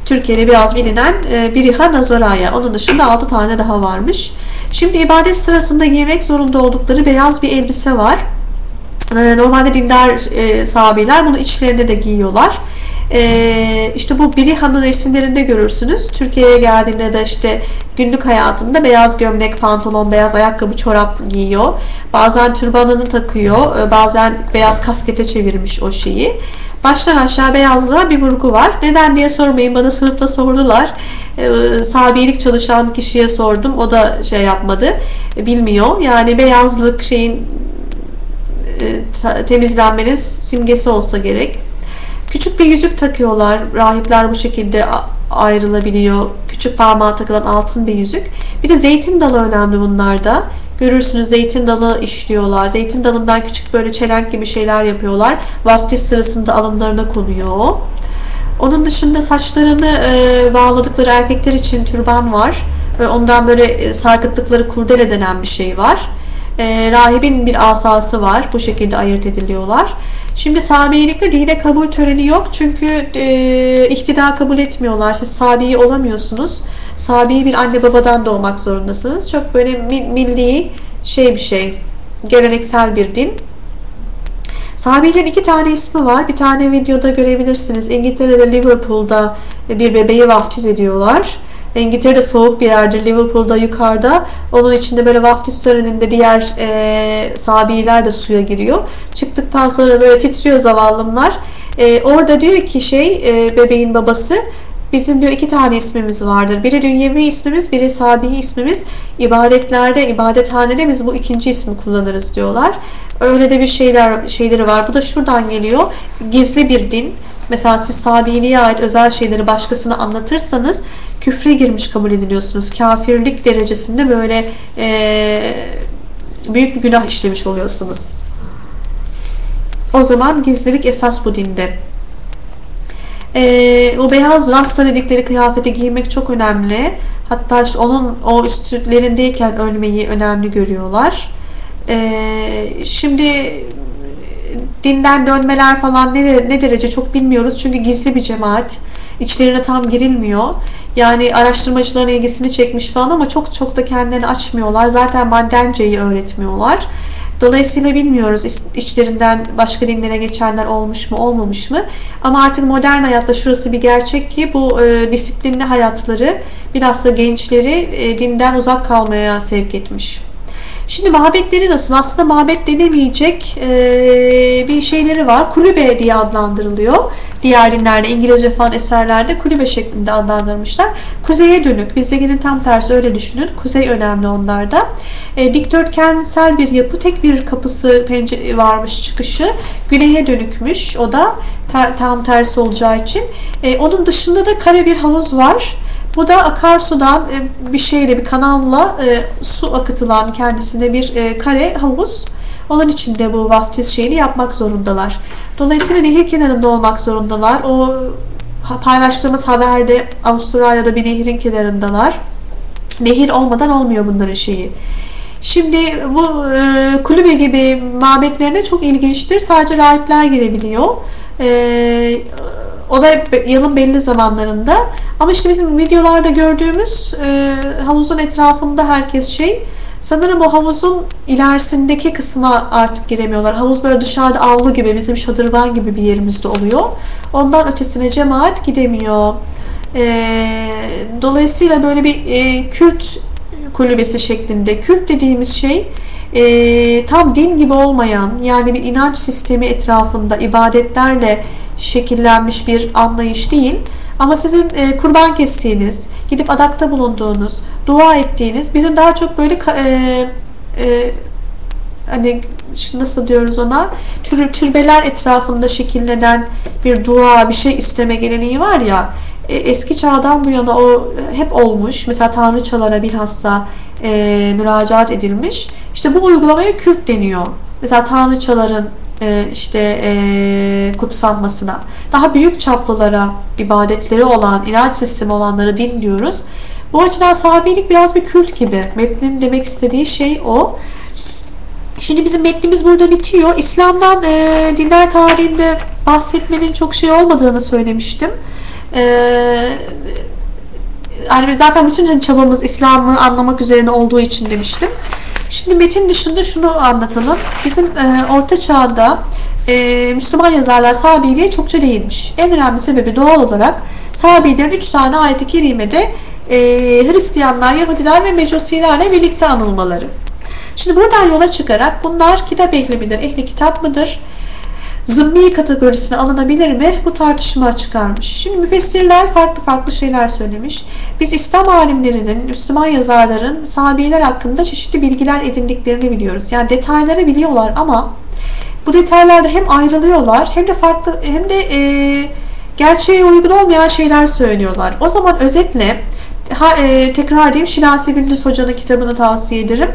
Türkiye'de biraz bilinen e, Biriha Nazaraya. Onun dışında 6 tane daha varmış. Şimdi ibadet sırasında giymek zorunda oldukları beyaz bir elbise var. E, normalde dindar e, bunu içlerinde de giyiyorlar. Ee, işte bu Biriha'nın resimlerinde görürsünüz. Türkiye'ye geldiğinde de işte günlük hayatında beyaz gömlek, pantolon, beyaz ayakkabı, çorap giyiyor. Bazen türbanını takıyor, e, bazen beyaz kaskete çevirmiş o şeyi. Baştan aşağı beyazlığa bir vurgu var. Neden diye sormayın. Bana sınıfta sordular. E, sabiyelik çalışan kişiye sordum. O da şey yapmadı. E, bilmiyor. Yani beyazlık şeyin e, temizlenmenin simgesi olsa gerek. Küçük bir yüzük takıyorlar. Rahipler bu şekilde ayrılabiliyor. Küçük parmağa takılan altın bir yüzük. Bir de zeytin dalı önemli bunlarda. Görürsünüz zeytin dalı işliyorlar. Zeytin dalından küçük böyle çelenk gibi şeyler yapıyorlar. Vaftiz sırasında alınlarına konuyor. Onun dışında saçlarını e, bağladıkları erkekler için türban var. Ondan böyle e, sarkıttıkları kurdele denen bir şey var. E, rahibin bir asası var. Bu şekilde ayırt ediliyorlar. Şimdi Sabiyelikte dine kabul töreni yok çünkü e, ihtida kabul etmiyorlar. Siz Sabiyi olamıyorsunuz. Sabi bir anne babadan doğmak zorundasınız. Çok böyle milli şey bir şey. Geleneksel bir din. Sabi'nin iki tane ismi var. Bir tane videoda görebilirsiniz. İngiltere'de Liverpool'da bir bebeği vaftiz ediyorlar. İngiltere'de soğuk bir yerdir. Liverpool'da yukarıda. Onun içinde böyle vaftiz töreninde diğer e, sabiler de suya giriyor. Çıktıktan sonra böyle titriyor zavallımlar. E, orada diyor ki şey e, bebeğin babası Bizim diyor iki tane ismimiz vardır. Biri dünyevi ismimiz, biri sabi ismimiz. İbadetlerde, ibadethanede biz bu ikinci ismi kullanırız diyorlar. Öyle de bir şeyler şeyleri var. Bu da şuradan geliyor. Gizli bir din. Mesela siz Sabi'liğe ait özel şeyleri başkasına anlatırsanız küfre girmiş kabul ediliyorsunuz. Kafirlik derecesinde böyle e, büyük bir günah işlemiş oluyorsunuz. O zaman gizlilik esas bu dinde. E, o beyaz rasta dedikleri kıyafeti giymek çok önemli. Hatta onun o üstlerindeyken ölmeyi önemli görüyorlar. E, şimdi dinden dönmeler falan ne, ne derece çok bilmiyoruz. Çünkü gizli bir cemaat. İçlerine tam girilmiyor. Yani araştırmacıların ilgisini çekmiş falan ama çok çok da kendilerini açmıyorlar. Zaten Mandence'yi öğretmiyorlar. Dolayısıyla bilmiyoruz içlerinden başka dinlere geçenler olmuş mu olmamış mı. Ama artık modern hayatta şurası bir gerçek ki bu e, disiplinli hayatları bilhassa gençleri e, dinden uzak kalmaya sevk etmiş. Şimdi mabetleri nasıl? Aslında mabet denemeyecek e, bir şeyleri var. Kulübe diye adlandırılıyor. Diğer dinlerde İngilizce falan eserlerde kulübe şeklinde adlandırmışlar. Kuzeye dönük. Bizdekinin tam tersi öyle düşünün. Kuzey önemli onlarda. E, dikdörtgensel bir yapı. Tek bir kapısı pencere varmış çıkışı. Güneye dönükmüş. O da tam tersi olacağı için. E, onun dışında da kare bir havuz var. Bu da akarsudan e, bir şeyle bir kanalla e, su akıtılan kendisine bir e, kare havuz. Onun için de bu vaftiz şeyini yapmak zorundalar. Dolayısıyla nehir kenarında olmak zorundalar. O paylaştığımız haberde Avustralya'da bir nehrin kenarındalar. Nehir olmadan olmuyor bunların şeyi. Şimdi bu e, kulübe gibi mabetlerine çok ilginçtir. Sadece rahipler girebiliyor. E, o da yılın belli zamanlarında. Ama işte bizim videolarda gördüğümüz e, havuzun etrafında herkes şey sanırım o havuzun ilerisindeki kısma artık giremiyorlar. Havuz böyle dışarıda avlu gibi bizim şadırvan gibi bir yerimizde oluyor. Ondan ötesine cemaat gidemiyor. E, dolayısıyla böyle bir e, kült kulübesi şeklinde. Kült dediğimiz şey e, tam din gibi olmayan yani bir inanç sistemi etrafında ibadetlerle şekillenmiş bir anlayış değil. Ama sizin e, kurban kestiğiniz, gidip adakta bulunduğunuz, dua ettiğiniz, bizim daha çok böyle e, e, hani nasıl diyoruz ona tür, türbeler etrafında şekillenen bir dua, bir şey isteme geleneği var ya e, eski çağdan bu yana o hep olmuş. Mesela tanrıçalara bilhassa e, müracaat edilmiş. İşte bu uygulamaya Kürt deniyor. Mesela tanrıçaların işte e, kutsanmasına, daha büyük çaplılara ibadetleri olan, inanç sistemi olanlara din diyoruz. Bu açıdan sahabilik biraz bir kült gibi. Metnin demek istediği şey o. Şimdi bizim metnimiz burada bitiyor. İslam'dan e, dinler tarihinde bahsetmenin çok şey olmadığını söylemiştim. E, yani zaten bütün hani çabamız İslam'ı anlamak üzerine olduğu için demiştim. Şimdi metin dışında şunu anlatalım. Bizim e, Orta Çağ'da e, Müslüman yazarlar Sabi'liğe çokça değinmiş. En önemli sebebi doğal olarak Sabi'lerin 3 tane ayet-i kerimede e, Hristiyanlar, Yahudiler ve Mecusilerle birlikte anılmaları. Şimdi buradan yola çıkarak bunlar kitap ehli midir, ehli kitap mıdır? Zımmi kategorisine alınabilir mi? Bu tartışma çıkarmış. Şimdi müfessirler farklı farklı şeyler söylemiş. Biz İslam alimlerinin, Müslüman yazarların sahabiler hakkında çeşitli bilgiler edindiklerini biliyoruz. Yani detayları biliyorlar ama bu detaylarda hem ayrılıyorlar hem de farklı hem de e, gerçeğe uygun olmayan şeyler söylüyorlar. O zaman özetle ha, e, tekrar edeyim Şinasi Gündüz Hoca'nın kitabını tavsiye ederim.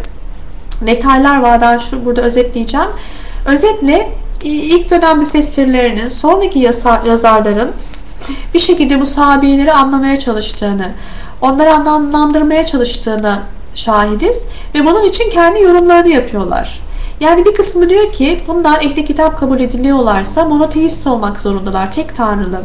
Detaylar var ben şu burada özetleyeceğim. Özetle ilk dönem müfessirlerinin, sonraki yazarların bir şekilde bu sahabeleri anlamaya çalıştığını, onları anlamlandırmaya çalıştığını şahidiz ve bunun için kendi yorumlarını yapıyorlar. Yani bir kısmı diyor ki bunlar ehli kitap kabul ediliyorlarsa monoteist olmak zorundalar, tek tanrılı.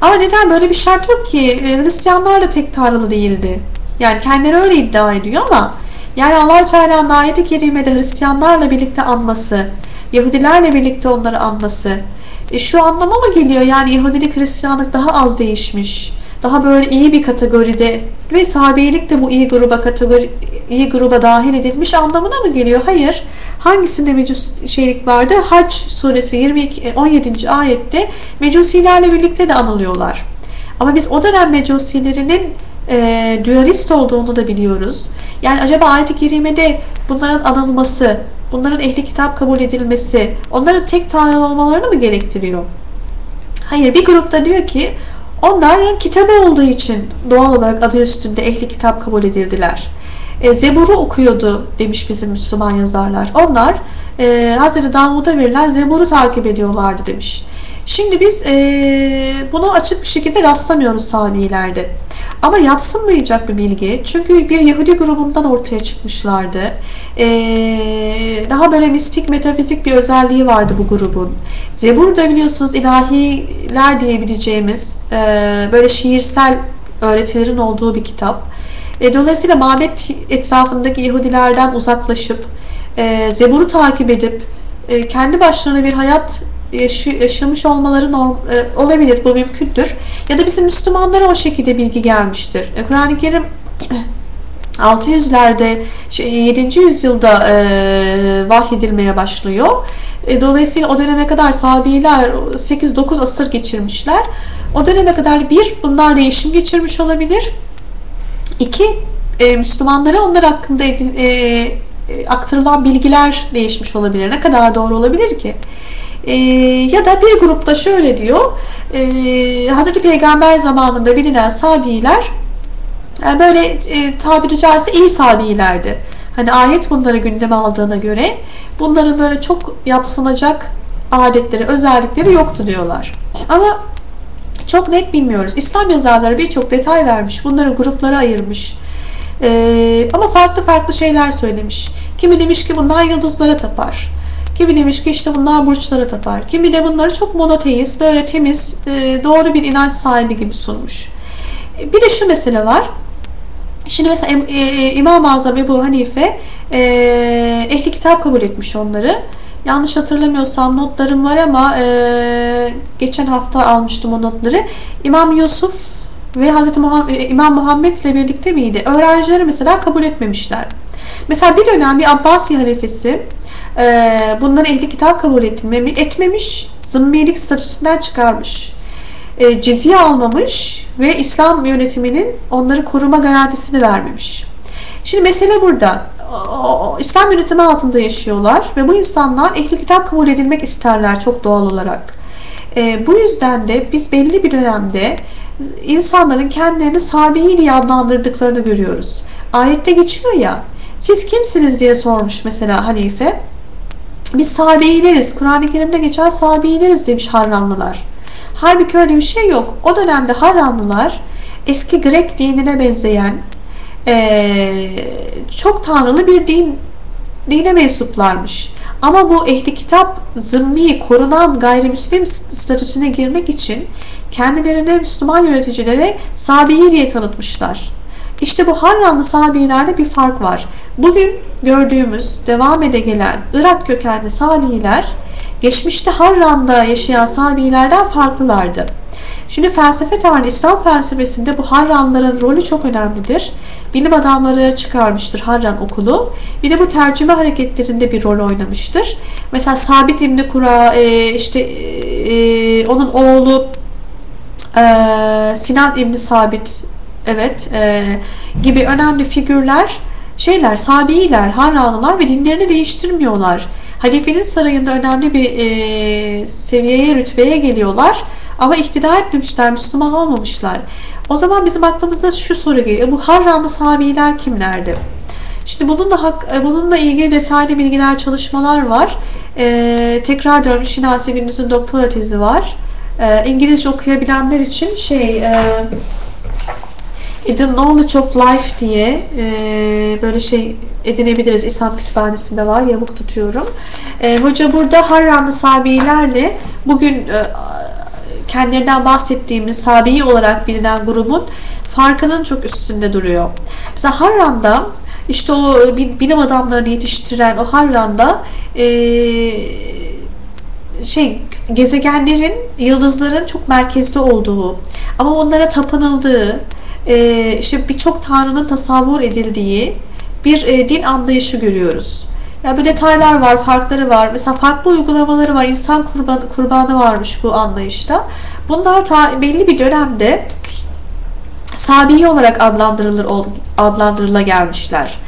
Ama neden böyle bir şart yok ki? E, Hristiyanlar da tek tanrılı değildi. Yani kendileri öyle iddia ediyor ama yani Allah Teala'nın ayeti kerimede Hristiyanlarla birlikte anması, Yahudilerle birlikte onları anması. E şu anlama mı geliyor? Yani Yahudilik Hristiyanlık daha az değişmiş. Daha böyle iyi bir kategoride ve sahabelik de bu iyi gruba kategori iyi gruba dahil edilmiş anlamına mı geliyor? Hayır. Hangisinde mecus şeylik vardı? Hac suresi 22 17. ayette mecusilerle birlikte de anılıyorlar. Ama biz o dönem mecusilerinin e, dualist olduğunu da biliyoruz. Yani acaba ayet-i kerimede bunların anılması, bunların ehli kitap kabul edilmesi, onların tek tanrı olmalarını mı gerektiriyor? Hayır, bir grupta diyor ki onların kitabı olduğu için doğal olarak adı üstünde ehli kitap kabul edildiler. E, Zebur'u okuyordu demiş bizim Müslüman yazarlar. Onlar e, Hazreti Davud'a verilen Zebur'u takip ediyorlardı demiş. Şimdi biz e, bunu açık bir şekilde rastlamıyoruz sahabilerde. Ama yatsınmayacak bir bilgi. Çünkü bir Yahudi grubundan ortaya çıkmışlardı. Ee, daha böyle mistik, metafizik bir özelliği vardı bu grubun. Zebur da biliyorsunuz ilahiler diyebileceğimiz e, böyle şiirsel öğretilerin olduğu bir kitap. E, dolayısıyla mabet etrafındaki Yahudilerden uzaklaşıp e, Zebur'u takip edip e, kendi başlarına bir hayat yaşamış olmaları norm, e, olabilir. Bu mümkündür. Ya da bizim Müslümanlara o şekilde bilgi gelmiştir. E, Kur'an-ı Kerim 600'lerde 7. Şey, yüzyılda e, vahyedilmeye başlıyor. E, dolayısıyla o döneme kadar sahabiler 8-9 asır geçirmişler. O döneme kadar bir bunlar değişim geçirmiş olabilir. İki e, Müslümanlara onlar hakkında edin, e, e, aktarılan bilgiler değişmiş olabilir. Ne kadar doğru olabilir ki? E, ya da bir grupta şöyle diyor, e, Hazreti Peygamber zamanında bilinen sabiler yani böyle e, tabiri caizse iyi sabilerdi. Hani ayet bunları gündeme aldığına göre bunların böyle çok yatsınacak adetleri, özellikleri yoktu diyorlar. Ama çok net bilmiyoruz. İslam yazarları birçok detay vermiş. Bunları gruplara ayırmış. Ee, ama farklı farklı şeyler söylemiş. Kimi demiş ki bunlar yıldızlara tapar. Kimi demiş ki işte bunlar burçlara tapar. Kimi de bunları çok monoteist, böyle temiz, e, doğru bir inanç sahibi gibi sunmuş. E, bir de şu mesele var. Şimdi mesela e, İmam-ı Azam Ebu Hanife ehli kitap kabul etmiş onları. Yanlış hatırlamıyorsam notlarım var ama geçen hafta almıştım o notları. İmam Yusuf ve Hazreti Muhammed, İmam Muhammed ile birlikte miydi? Öğrencileri mesela kabul etmemişler. Mesela bir dönem bir Abbasi halifesi e, bunları ehli kitap kabul etmemi, etmemiş, zımmilik statüsünden çıkarmış. E, cizye almamış ve İslam yönetiminin onları koruma garantisini vermemiş. Şimdi mesele burada. İslam yönetimi altında yaşıyorlar ve bu insanlar ehli kitap kabul edilmek isterler çok doğal olarak. E, bu yüzden de biz belli bir dönemde insanların kendilerini sabihi diye adlandırdıklarını görüyoruz. Ayette geçiyor ya, siz kimsiniz diye sormuş mesela halife. Biz sahabeyileriz. Kur'an-ı Kerim'de geçen sahabeyileriz demiş Harranlılar. Halbuki öyle bir şey yok. O dönemde Harranlılar eski Grek dinine benzeyen ee, çok tanrılı bir din dine mensuplarmış. Ama bu ehli kitap zımmi korunan gayrimüslim statüsüne girmek için kendilerine Müslüman yöneticilere Sabi'yi diye tanıtmışlar. İşte bu Harranlı Sabi'lerde bir fark var. Bugün gördüğümüz, devam ede gelen Irak kökenli Sabi'ler geçmişte Harran'da yaşayan Sabi'lerden farklılardı. Şimdi felsefe tarihi İslam felsefesinde bu Harranların rolü çok önemlidir. Bilim adamları çıkarmıştır Harran okulu. Bir de bu tercüme hareketlerinde bir rol oynamıştır. Mesela Sabit İbni Kura, e, işte e, onun oğlu e, Sinan İbni Sabit evet e, gibi önemli figürler şeyler, Sabi'iler, Harranlılar ve dinlerini değiştirmiyorlar. Halifenin sarayında önemli bir e, seviyeye, rütbeye geliyorlar ama iktidar etmemişler, Müslüman olmamışlar. O zaman bizim aklımıza şu soru geliyor. Bu Harranlı Sabi'iler kimlerdi? Şimdi bununla, hak, e, bununla ilgili detaylı bilgiler, çalışmalar var. Ee, tekrar diyorum Şinasi Gündüz'ün doktora tezi var. Ee, İngilizce okuyabilenler için şey e, The Knowledge of Life diye e, böyle şey edinebiliriz. İslam Kütüphanesi'nde var. Yamuk tutuyorum. E, hoca burada Harranlı Sabi'ilerle bugün e, kendilerinden bahsettiğimiz Sabi'i olarak bilinen grubun farkının çok üstünde duruyor. Mesela Harran'da işte o bilim adamlarını yetiştiren o Harran'da e, şey gezegenlerin, yıldızların çok merkezde olduğu ama onlara tapınıldığı, e, işte birçok tanrının tasavvur edildiği bir e, din anlayışı görüyoruz. Ya yani bu detaylar var, farkları var. Mesela farklı uygulamaları var. İnsan kurban, kurbanı varmış bu anlayışta. Bunlar ta, belli bir dönemde Sabihi olarak adlandırılır adlandırıla gelmişler.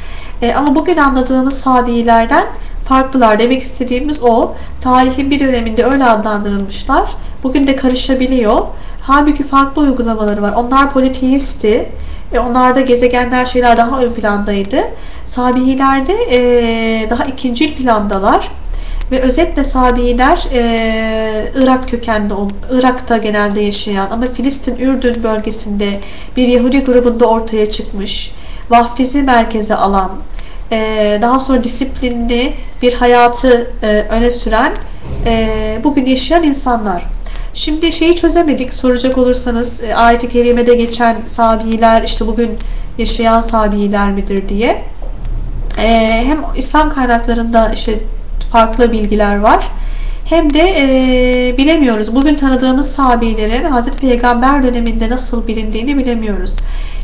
E, ama bugün anladığımız Sabihilerden farklılar. Demek istediğimiz o. Tarihin bir döneminde öyle adlandırılmışlar. Bugün de karışabiliyor. Halbuki farklı uygulamaları var. Onlar politeisti. E, onlarda gezegenler şeyler daha ön plandaydı. Sabihilerde e, daha ikincil plandalar. Ve özetle Sabiiler e, Irak kökenli, Irak'ta genelde yaşayan ama Filistin, Ürdün bölgesinde bir Yahudi grubunda ortaya çıkmış, vaftizi merkeze alan, e, daha sonra disiplinli bir hayatı e, öne süren, e, bugün yaşayan insanlar. Şimdi şeyi çözemedik soracak olursanız e, ayet-i kerimede geçen sabiler işte bugün yaşayan sabiler midir diye. E, hem İslam kaynaklarında işte farklı bilgiler var. Hem de e, bilemiyoruz. Bugün tanıdığımız sahabilerin Hazreti Peygamber döneminde nasıl bilindiğini bilemiyoruz.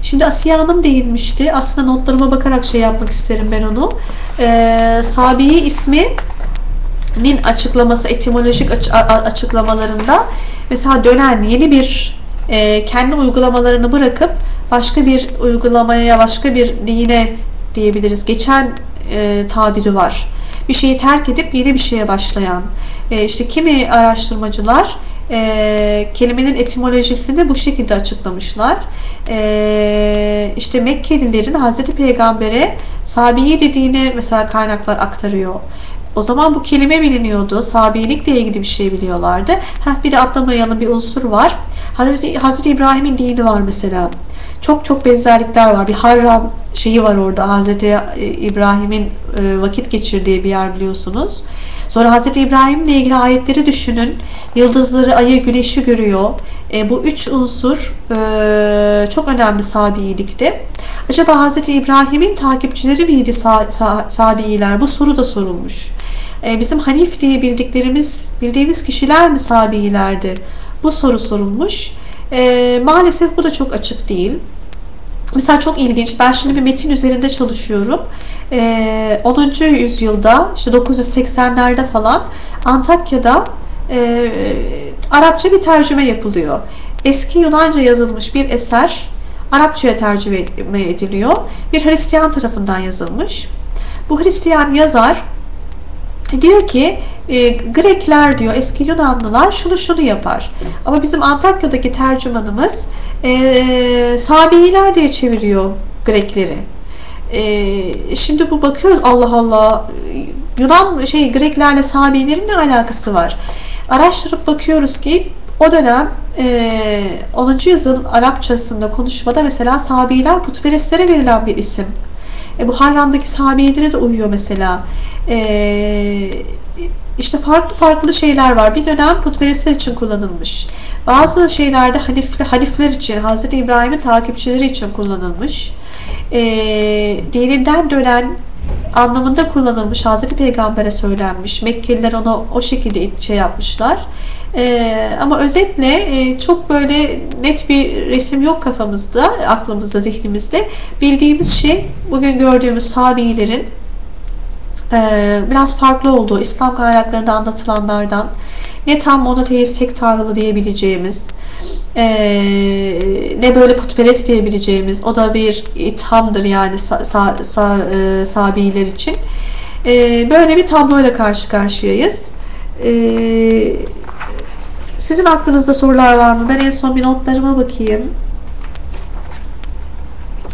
Şimdi Asiye Hanım değinmişti. Aslında notlarıma bakarak şey yapmak isterim ben onu. E, Sabi'yi ismi nin açıklaması, etimolojik açıklamalarında mesela dönen yeni bir e, kendi uygulamalarını bırakıp başka bir uygulamaya, başka bir dine diyebiliriz. Geçen e, tabiri var. Bir şeyi terk edip yeni bir şeye başlayan. E, işte kimi araştırmacılar e, kelimenin etimolojisini bu şekilde açıklamışlar. E, işte Mekkelilerin Hazreti Peygamber'e Sabiye dediğini mesela kaynaklar aktarıyor. O zaman bu kelime biliniyordu. Sabiyelikle ilgili bir şey biliyorlardı. Heh, bir de atlamayalım bir unsur var. Hazreti, Hazreti İbrahim'in dini var mesela. Çok çok benzerlikler var. Bir Harran şeyi var orada. Hazreti e, İbrahim'in e, vakit geçirdiği bir yer biliyorsunuz. Sonra Hazreti İbrahim'le ilgili ayetleri düşünün. Yıldızları, ayı, güneşi görüyor. E, bu üç unsur e, çok önemli Sabiilikte. Acaba Hazreti İbrahim'in takipçileri miydi Sabiiler? Bu soru da sorulmuş. E, bizim Hanif diye bildiklerimiz, bildiğimiz kişiler mi Sabiilerdi? Bu soru sorulmuş. E, maalesef bu da çok açık değil. Mesela çok ilginç. Ben şimdi bir metin üzerinde çalışıyorum. Ee, 10. yüzyılda işte 980'lerde falan Antakya'da e, Arapça bir tercüme yapılıyor. Eski Yunanca yazılmış bir eser Arapçaya tercüme ediliyor. Bir Hristiyan tarafından yazılmış. Bu Hristiyan yazar diyor ki e, Grekler diyor eski Yunanlılar şunu şunu yapar. Ama bizim Antakya'daki tercümanımız e, Sabiiler diye çeviriyor Grekleri. E, şimdi bu bakıyoruz Allah Allah Yunan şey Greklerle Sabiilerin ne alakası var? Araştırıp bakıyoruz ki o dönem e, 10. yüzyıl Arapçasında konuşmada mesela Sabiler putperestlere verilen bir isim. E, bu Harran'daki Sabi'lere de uyuyor mesela. E, işte farklı farklı şeyler var. Bir dönem putperestler için kullanılmış. Bazı şeylerde Hanifli, Hanifler için, Hz. İbrahim'in takipçileri için kullanılmış. E, dininden dönen anlamında kullanılmış. Hazreti Peygamber'e söylenmiş. Mekkeliler ona o şekilde şey yapmışlar. Ee, ama özetle e, çok böyle net bir resim yok kafamızda, aklımızda, zihnimizde. Bildiğimiz şey bugün gördüğümüz Sabilerin e, biraz farklı olduğu, İslam kaynaklarında anlatılanlardan ne tam monoteist tek tanrılı diyebileceğimiz, e, ne böyle putperest diyebileceğimiz, o da bir ithamdır yani sa, sa, e, Sabiler için. E, böyle bir tabloyla karşı karşıyayız. E, sizin aklınızda sorular var mı? Ben en son bir notlarıma bakayım.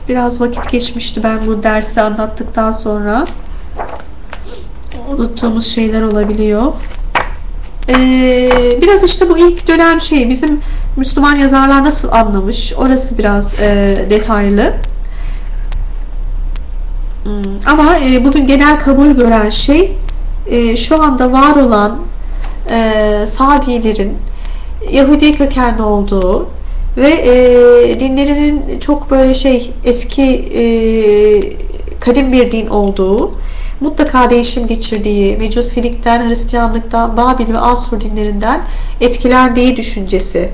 Biraz vakit geçmişti ben bu dersi anlattıktan sonra. Unuttuğumuz şeyler olabiliyor. Ee, biraz işte bu ilk dönem şey bizim Müslüman yazarlar nasıl anlamış orası biraz e, detaylı. Hmm, ama e, bugün genel kabul gören şey e, şu anda var olan e, Sabilerin Yahudi kökenli olduğu ve e, dinlerinin çok böyle şey eski e, kadim bir din olduğu mutlaka değişim geçirdiği, Mecusilikten, Hristiyanlıktan, Babil ve Asur dinlerinden etkilendiği düşüncesi.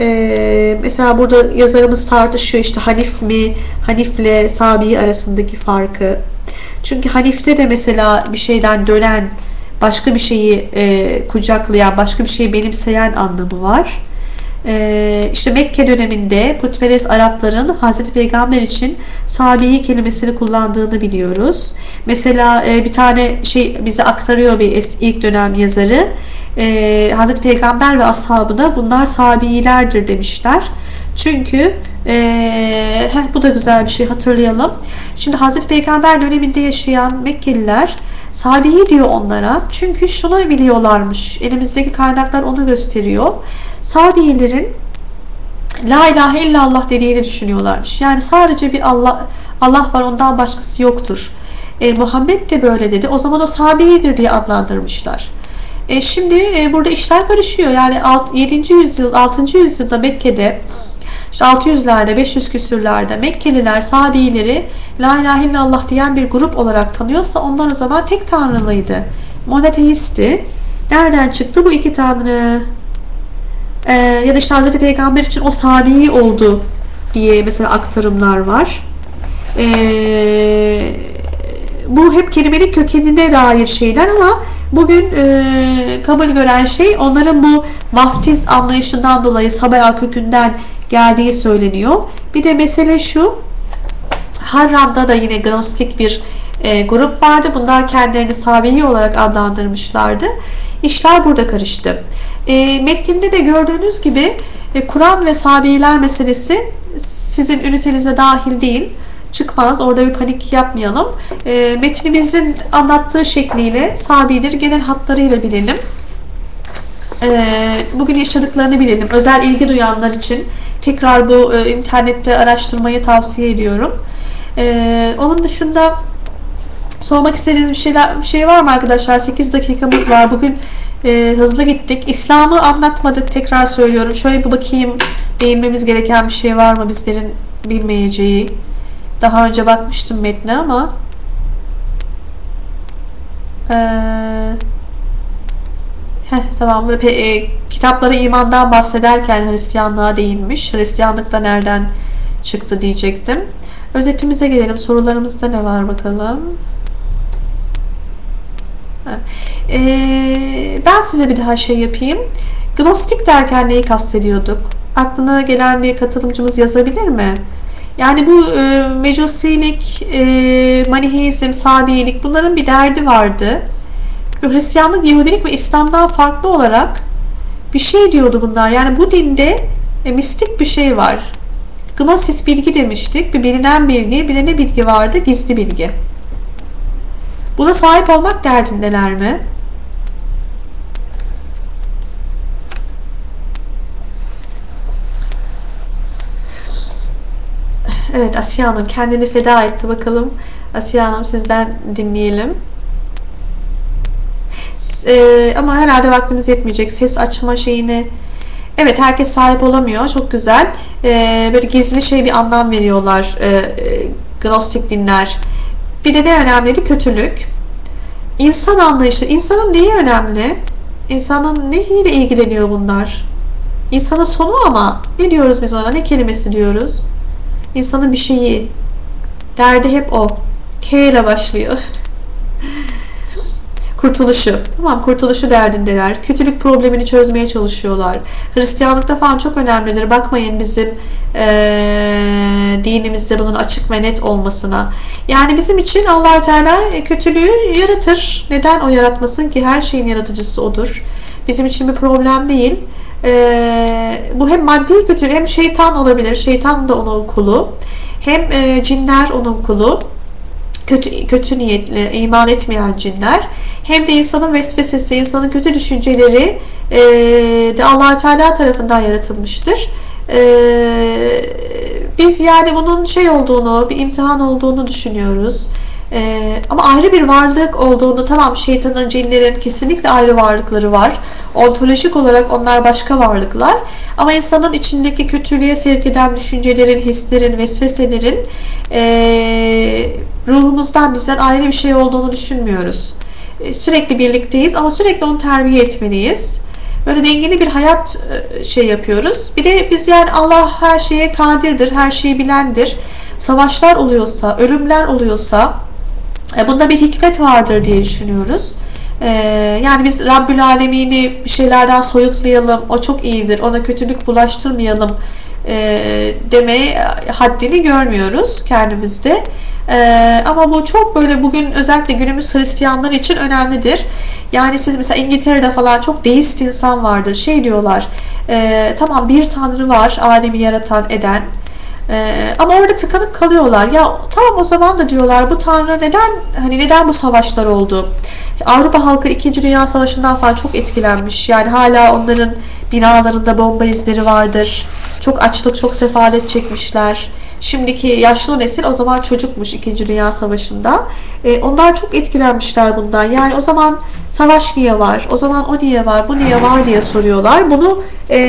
Ee, mesela burada yazarımız tartışıyor işte Hanif mi, Hanifle Sabi arasındaki farkı. Çünkü Hanif'te de mesela bir şeyden dönen, başka bir şeyi e, kucaklayan, başka bir şeyi benimseyen anlamı var. E, işte Mekke döneminde putperest Arapların Hazreti Peygamber için Sabihi kelimesini kullandığını biliyoruz. Mesela e, bir tane şey bize aktarıyor bir ilk dönem yazarı. E, Hazreti Peygamber ve ashabına bunlar Sabiilerdir demişler. Çünkü ee, heh, bu da güzel bir şey hatırlayalım. Şimdi Hazreti Peygamber döneminde yaşayan Mekkeliler Sabi'yi diyor onlara. Çünkü şunu biliyorlarmış. Elimizdeki kaynaklar onu gösteriyor. Sabi'lerin La ilahe illallah dediğini düşünüyorlarmış. Yani sadece bir Allah Allah var ondan başkası yoktur. E, Muhammed de böyle dedi. O zaman o Sabi'dir diye adlandırmışlar. E, şimdi e, burada işler karışıyor. Yani alt, 7. yüzyıl 6. yüzyılda Mekke'de işte 600'lerde 500 küsürlerde Mekkeliler Sabileri La ilahe illallah diyen bir grup olarak tanıyorsa onlar o zaman tek tanrılıydı. Monoteisti. Nereden çıktı bu iki tanrı? Ee, ya da işte Hazreti Peygamber için o Sabi oldu diye mesela aktarımlar var. Ee, bu hep kelimenin kökenine dair şeyler ama bugün e, kabul gören şey onların bu vaftiz anlayışından dolayı Sabaya kökünden geldiği söyleniyor. Bir de mesele şu Harran'da da yine gnostik bir e, grup vardı. Bunlar kendilerini Sabihi olarak adlandırmışlardı. İşler burada karıştı. E, metninde de gördüğünüz gibi e, Kur'an ve Sabihiler meselesi sizin ünitenize dahil değil. Çıkmaz. Orada bir panik yapmayalım. E, metnimizin anlattığı şekliyle Sabidir genel hatlarıyla bilelim. E, bugün yaşadıklarını bilelim. Özel ilgi duyanlar için tekrar bu e, internette araştırmayı tavsiye ediyorum. E, onun dışında sormak istediğiniz bir şeyler bir şey var mı arkadaşlar? 8 dakikamız var. Bugün e, hızlı gittik. İslam'ı anlatmadık. Tekrar söylüyorum. Şöyle bir bakayım. Değinmemiz gereken bir şey var mı bizlerin bilmeyeceği? Daha önce bakmıştım metne ama eee Heh, tamam. E, kitapları imandan bahsederken Hristiyanlığa değinmiş. Hristiyanlık da nereden çıktı diyecektim. Özetimize gelelim. Sorularımızda ne var bakalım. Ee, ben size bir daha şey yapayım. Gnostik derken neyi kastediyorduk? Aklına gelen bir katılımcımız yazabilir mi? Yani bu e, mecusilik, e, maniheizm, sabiyelik bunların bir derdi vardı. Hristiyanlık, Yahudilik ve İslam'dan farklı olarak bir şey diyordu bunlar. Yani bu dinde e, mistik bir şey var. Gnosis bilgi demiştik. Bir bilinen bilgi, bir de ne bilgi vardı? Gizli bilgi. Buna sahip olmak derdindeler mi? Evet Asiye Hanım kendini feda etti bakalım. Asiye Hanım sizden dinleyelim. E, ama herhalde vaktimiz yetmeyecek. Ses açma şeyini Evet herkes sahip olamıyor. Çok güzel. E, böyle gizli şey bir anlam veriyorlar. E, e, Gnostik dinler. Bir de ne önemliydi? Kötülük. İnsan anlayışı. İnsanın neyi önemli? İnsanın neyle ilgileniyor bunlar? İnsanın sonu ama ne diyoruz biz ona? Ne kelimesi diyoruz? İnsanın bir şeyi. Derdi hep o. K ile başlıyor. kurtuluşu. Tamam kurtuluşu derdindeler. Kötülük problemini çözmeye çalışıyorlar. Hristiyanlıkta falan çok önemlidir. Bakmayın bizim e, dinimizde bunun açık ve net olmasına. Yani bizim için allah Teala kötülüğü yaratır. Neden o yaratmasın ki? Her şeyin yaratıcısı odur. Bizim için bir problem değil. E, bu hem maddi kötülük hem şeytan olabilir. Şeytan da onun kulu. Hem e, cinler onun kulu kötü kötü niyetli, iman etmeyen cinler hem de insanın vesvesesi, insanın kötü düşünceleri e, de allah Teala tarafından yaratılmıştır. E, biz yani bunun şey olduğunu, bir imtihan olduğunu düşünüyoruz. Ee, ama ayrı bir varlık olduğunu tamam şeytanın, cinlerin kesinlikle ayrı varlıkları var. Ontolojik olarak onlar başka varlıklar. Ama insanın içindeki kötülüğe sevk eden düşüncelerin, hislerin, vesveselerin e, ruhumuzdan bizden ayrı bir şey olduğunu düşünmüyoruz. E, sürekli birlikteyiz ama sürekli onu terbiye etmeliyiz. Böyle dengeli bir hayat e, şey yapıyoruz. Bir de biz yani Allah her şeye kadirdir, her şeyi bilendir. Savaşlar oluyorsa, ölümler oluyorsa e, bunda bir hikmet vardır diye düşünüyoruz. Yani biz Rabbül Alemin'i bir şeylerden soyutlayalım, o çok iyidir, ona kötülük bulaştırmayalım demeye haddini görmüyoruz kendimizde. Ee, ama bu çok böyle bugün özellikle günümüz Hristiyanlar için önemlidir. Yani siz mesela İngiltere'de falan çok deist insan vardır. Şey diyorlar, e, tamam bir tanrı var, alemi yaratan, eden. E, ama orada tıkanıp kalıyorlar. Ya tamam o zaman da diyorlar bu tanrı neden hani neden bu savaşlar oldu? Avrupa halkı 2. Dünya Savaşı'ndan falan çok etkilenmiş. Yani hala onların binalarında bomba izleri vardır. Çok açlık, çok sefalet çekmişler. Şimdiki yaşlı nesil o zaman çocukmuş 2. Dünya Savaşı'nda. E, onlar çok etkilenmişler bundan. Yani o zaman savaş niye var? O zaman o niye var? Bu niye var diye soruyorlar. Bunu e,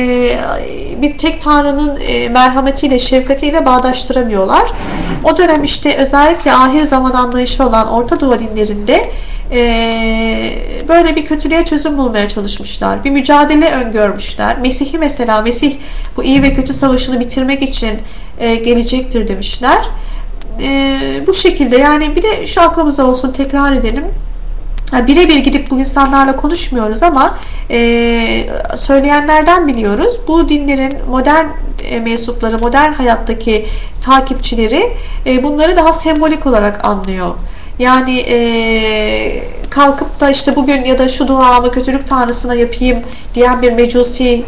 bir tek Tanrı'nın e, merhametiyle, şefkatiyle bağdaştıramıyorlar. O dönem işte özellikle ahir zaman anlayışı olan Orta Doğu dinlerinde e, böyle bir kötülüğe çözüm bulmaya çalışmışlar. Bir mücadele öngörmüşler. Mesih'i mesela, Mesih bu iyi ve kötü savaşını bitirmek için e, gelecektir demişler. E, bu şekilde yani bir de şu aklımıza olsun tekrar edelim. Birebir gidip bu insanlarla konuşmuyoruz ama e, söyleyenlerden biliyoruz. Bu dinlerin modern e, mensupları, modern hayattaki takipçileri e, bunları daha sembolik olarak anlıyor. Yani e, kalkıp da işte bugün ya da şu duamı kötülük tanrısına yapayım diyen bir mecusi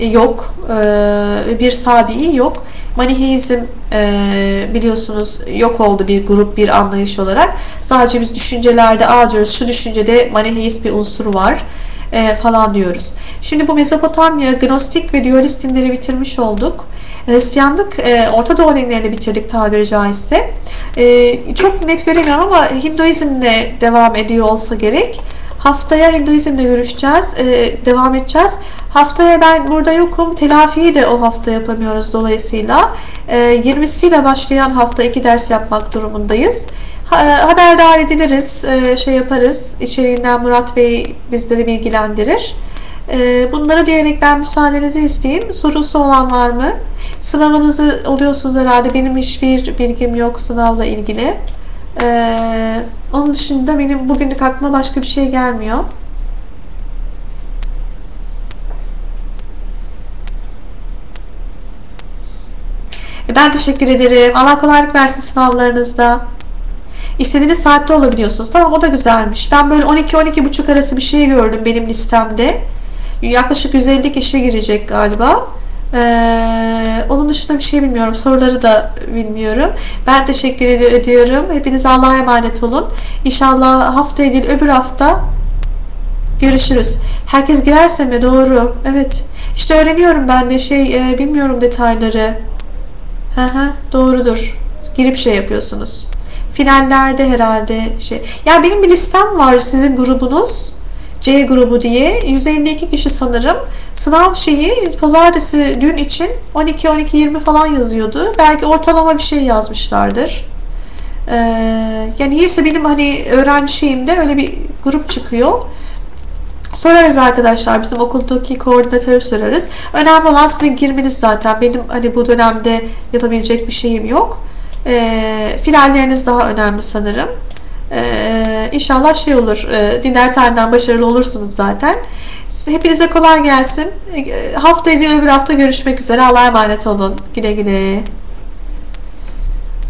yok, e, bir sabi'i yok. Maniheizm e, biliyorsunuz yok oldu bir grup, bir anlayış olarak. Sadece biz düşüncelerde ağacıyoruz. Şu düşüncede maniheist bir unsur var e, falan diyoruz. Şimdi bu Mezopotamya, Gnostik ve Dualist dinleri bitirmiş olduk. Hristiyanlık e, Orta Doğu dinlerini bitirdik tabiri caizse. E, çok net göremiyorum ama Hinduizmle devam ediyor olsa gerek. Haftaya Hinduizmle görüşeceğiz, e, devam edeceğiz. Haftaya ben burada yokum. Telafiyi de o hafta yapamıyoruz dolayısıyla. E, 20'siyle başlayan hafta iki ders yapmak durumundayız. Ha, e, haberdar ediliriz, e, şey yaparız. İçeriğinden Murat Bey bizleri bilgilendirir. E, bunları diyerek ben müsaadenizi isteyeyim. Sorusu olan var mı? Sınavınızı oluyorsunuz herhalde. Benim hiçbir bilgim yok sınavla ilgili. Ee, onun dışında benim bugünlük aklıma başka bir şey gelmiyor. E, ben teşekkür ederim. Allah kolaylık versin sınavlarınızda. İstediğiniz saatte olabiliyorsunuz. Tamam o da güzelmiş. Ben böyle 12-12 buçuk arası bir şey gördüm benim listemde. Yaklaşık 150 kişi girecek galiba. Ee, onun dışında bir şey bilmiyorum. Soruları da bilmiyorum. Ben teşekkür ediyorum. Hepiniz Allah'a emanet olun. İnşallah haftaya değil öbür hafta görüşürüz. Herkes girerse mi? Doğru. Evet. İşte öğreniyorum ben de şey e, bilmiyorum detayları. Hı doğrudur. Girip şey yapıyorsunuz. Finallerde herhalde şey. Ya benim bir listem var sizin grubunuz. C grubu diye 152 kişi sanırım. Sınav şeyi pazartesi dün için 12 12 20 falan yazıyordu. Belki ortalama bir şey yazmışlardır. Ee, yani niyeyse benim hani öğrenci şeyimde öyle bir grup çıkıyor. Sorarız arkadaşlar. Bizim okuldaki koordinatörü sorarız. Önemli olan sizin girmeniz zaten. Benim hani bu dönemde yapabilecek bir şeyim yok. Ee, finalleriniz daha önemli sanırım. Ee, inşallah şey olur. E, tarihten başarılı olursunuz zaten. Hepinize kolay gelsin. E, haftaya öbür hafta görüşmek üzere. Allah'a emanet olun. Güle güle.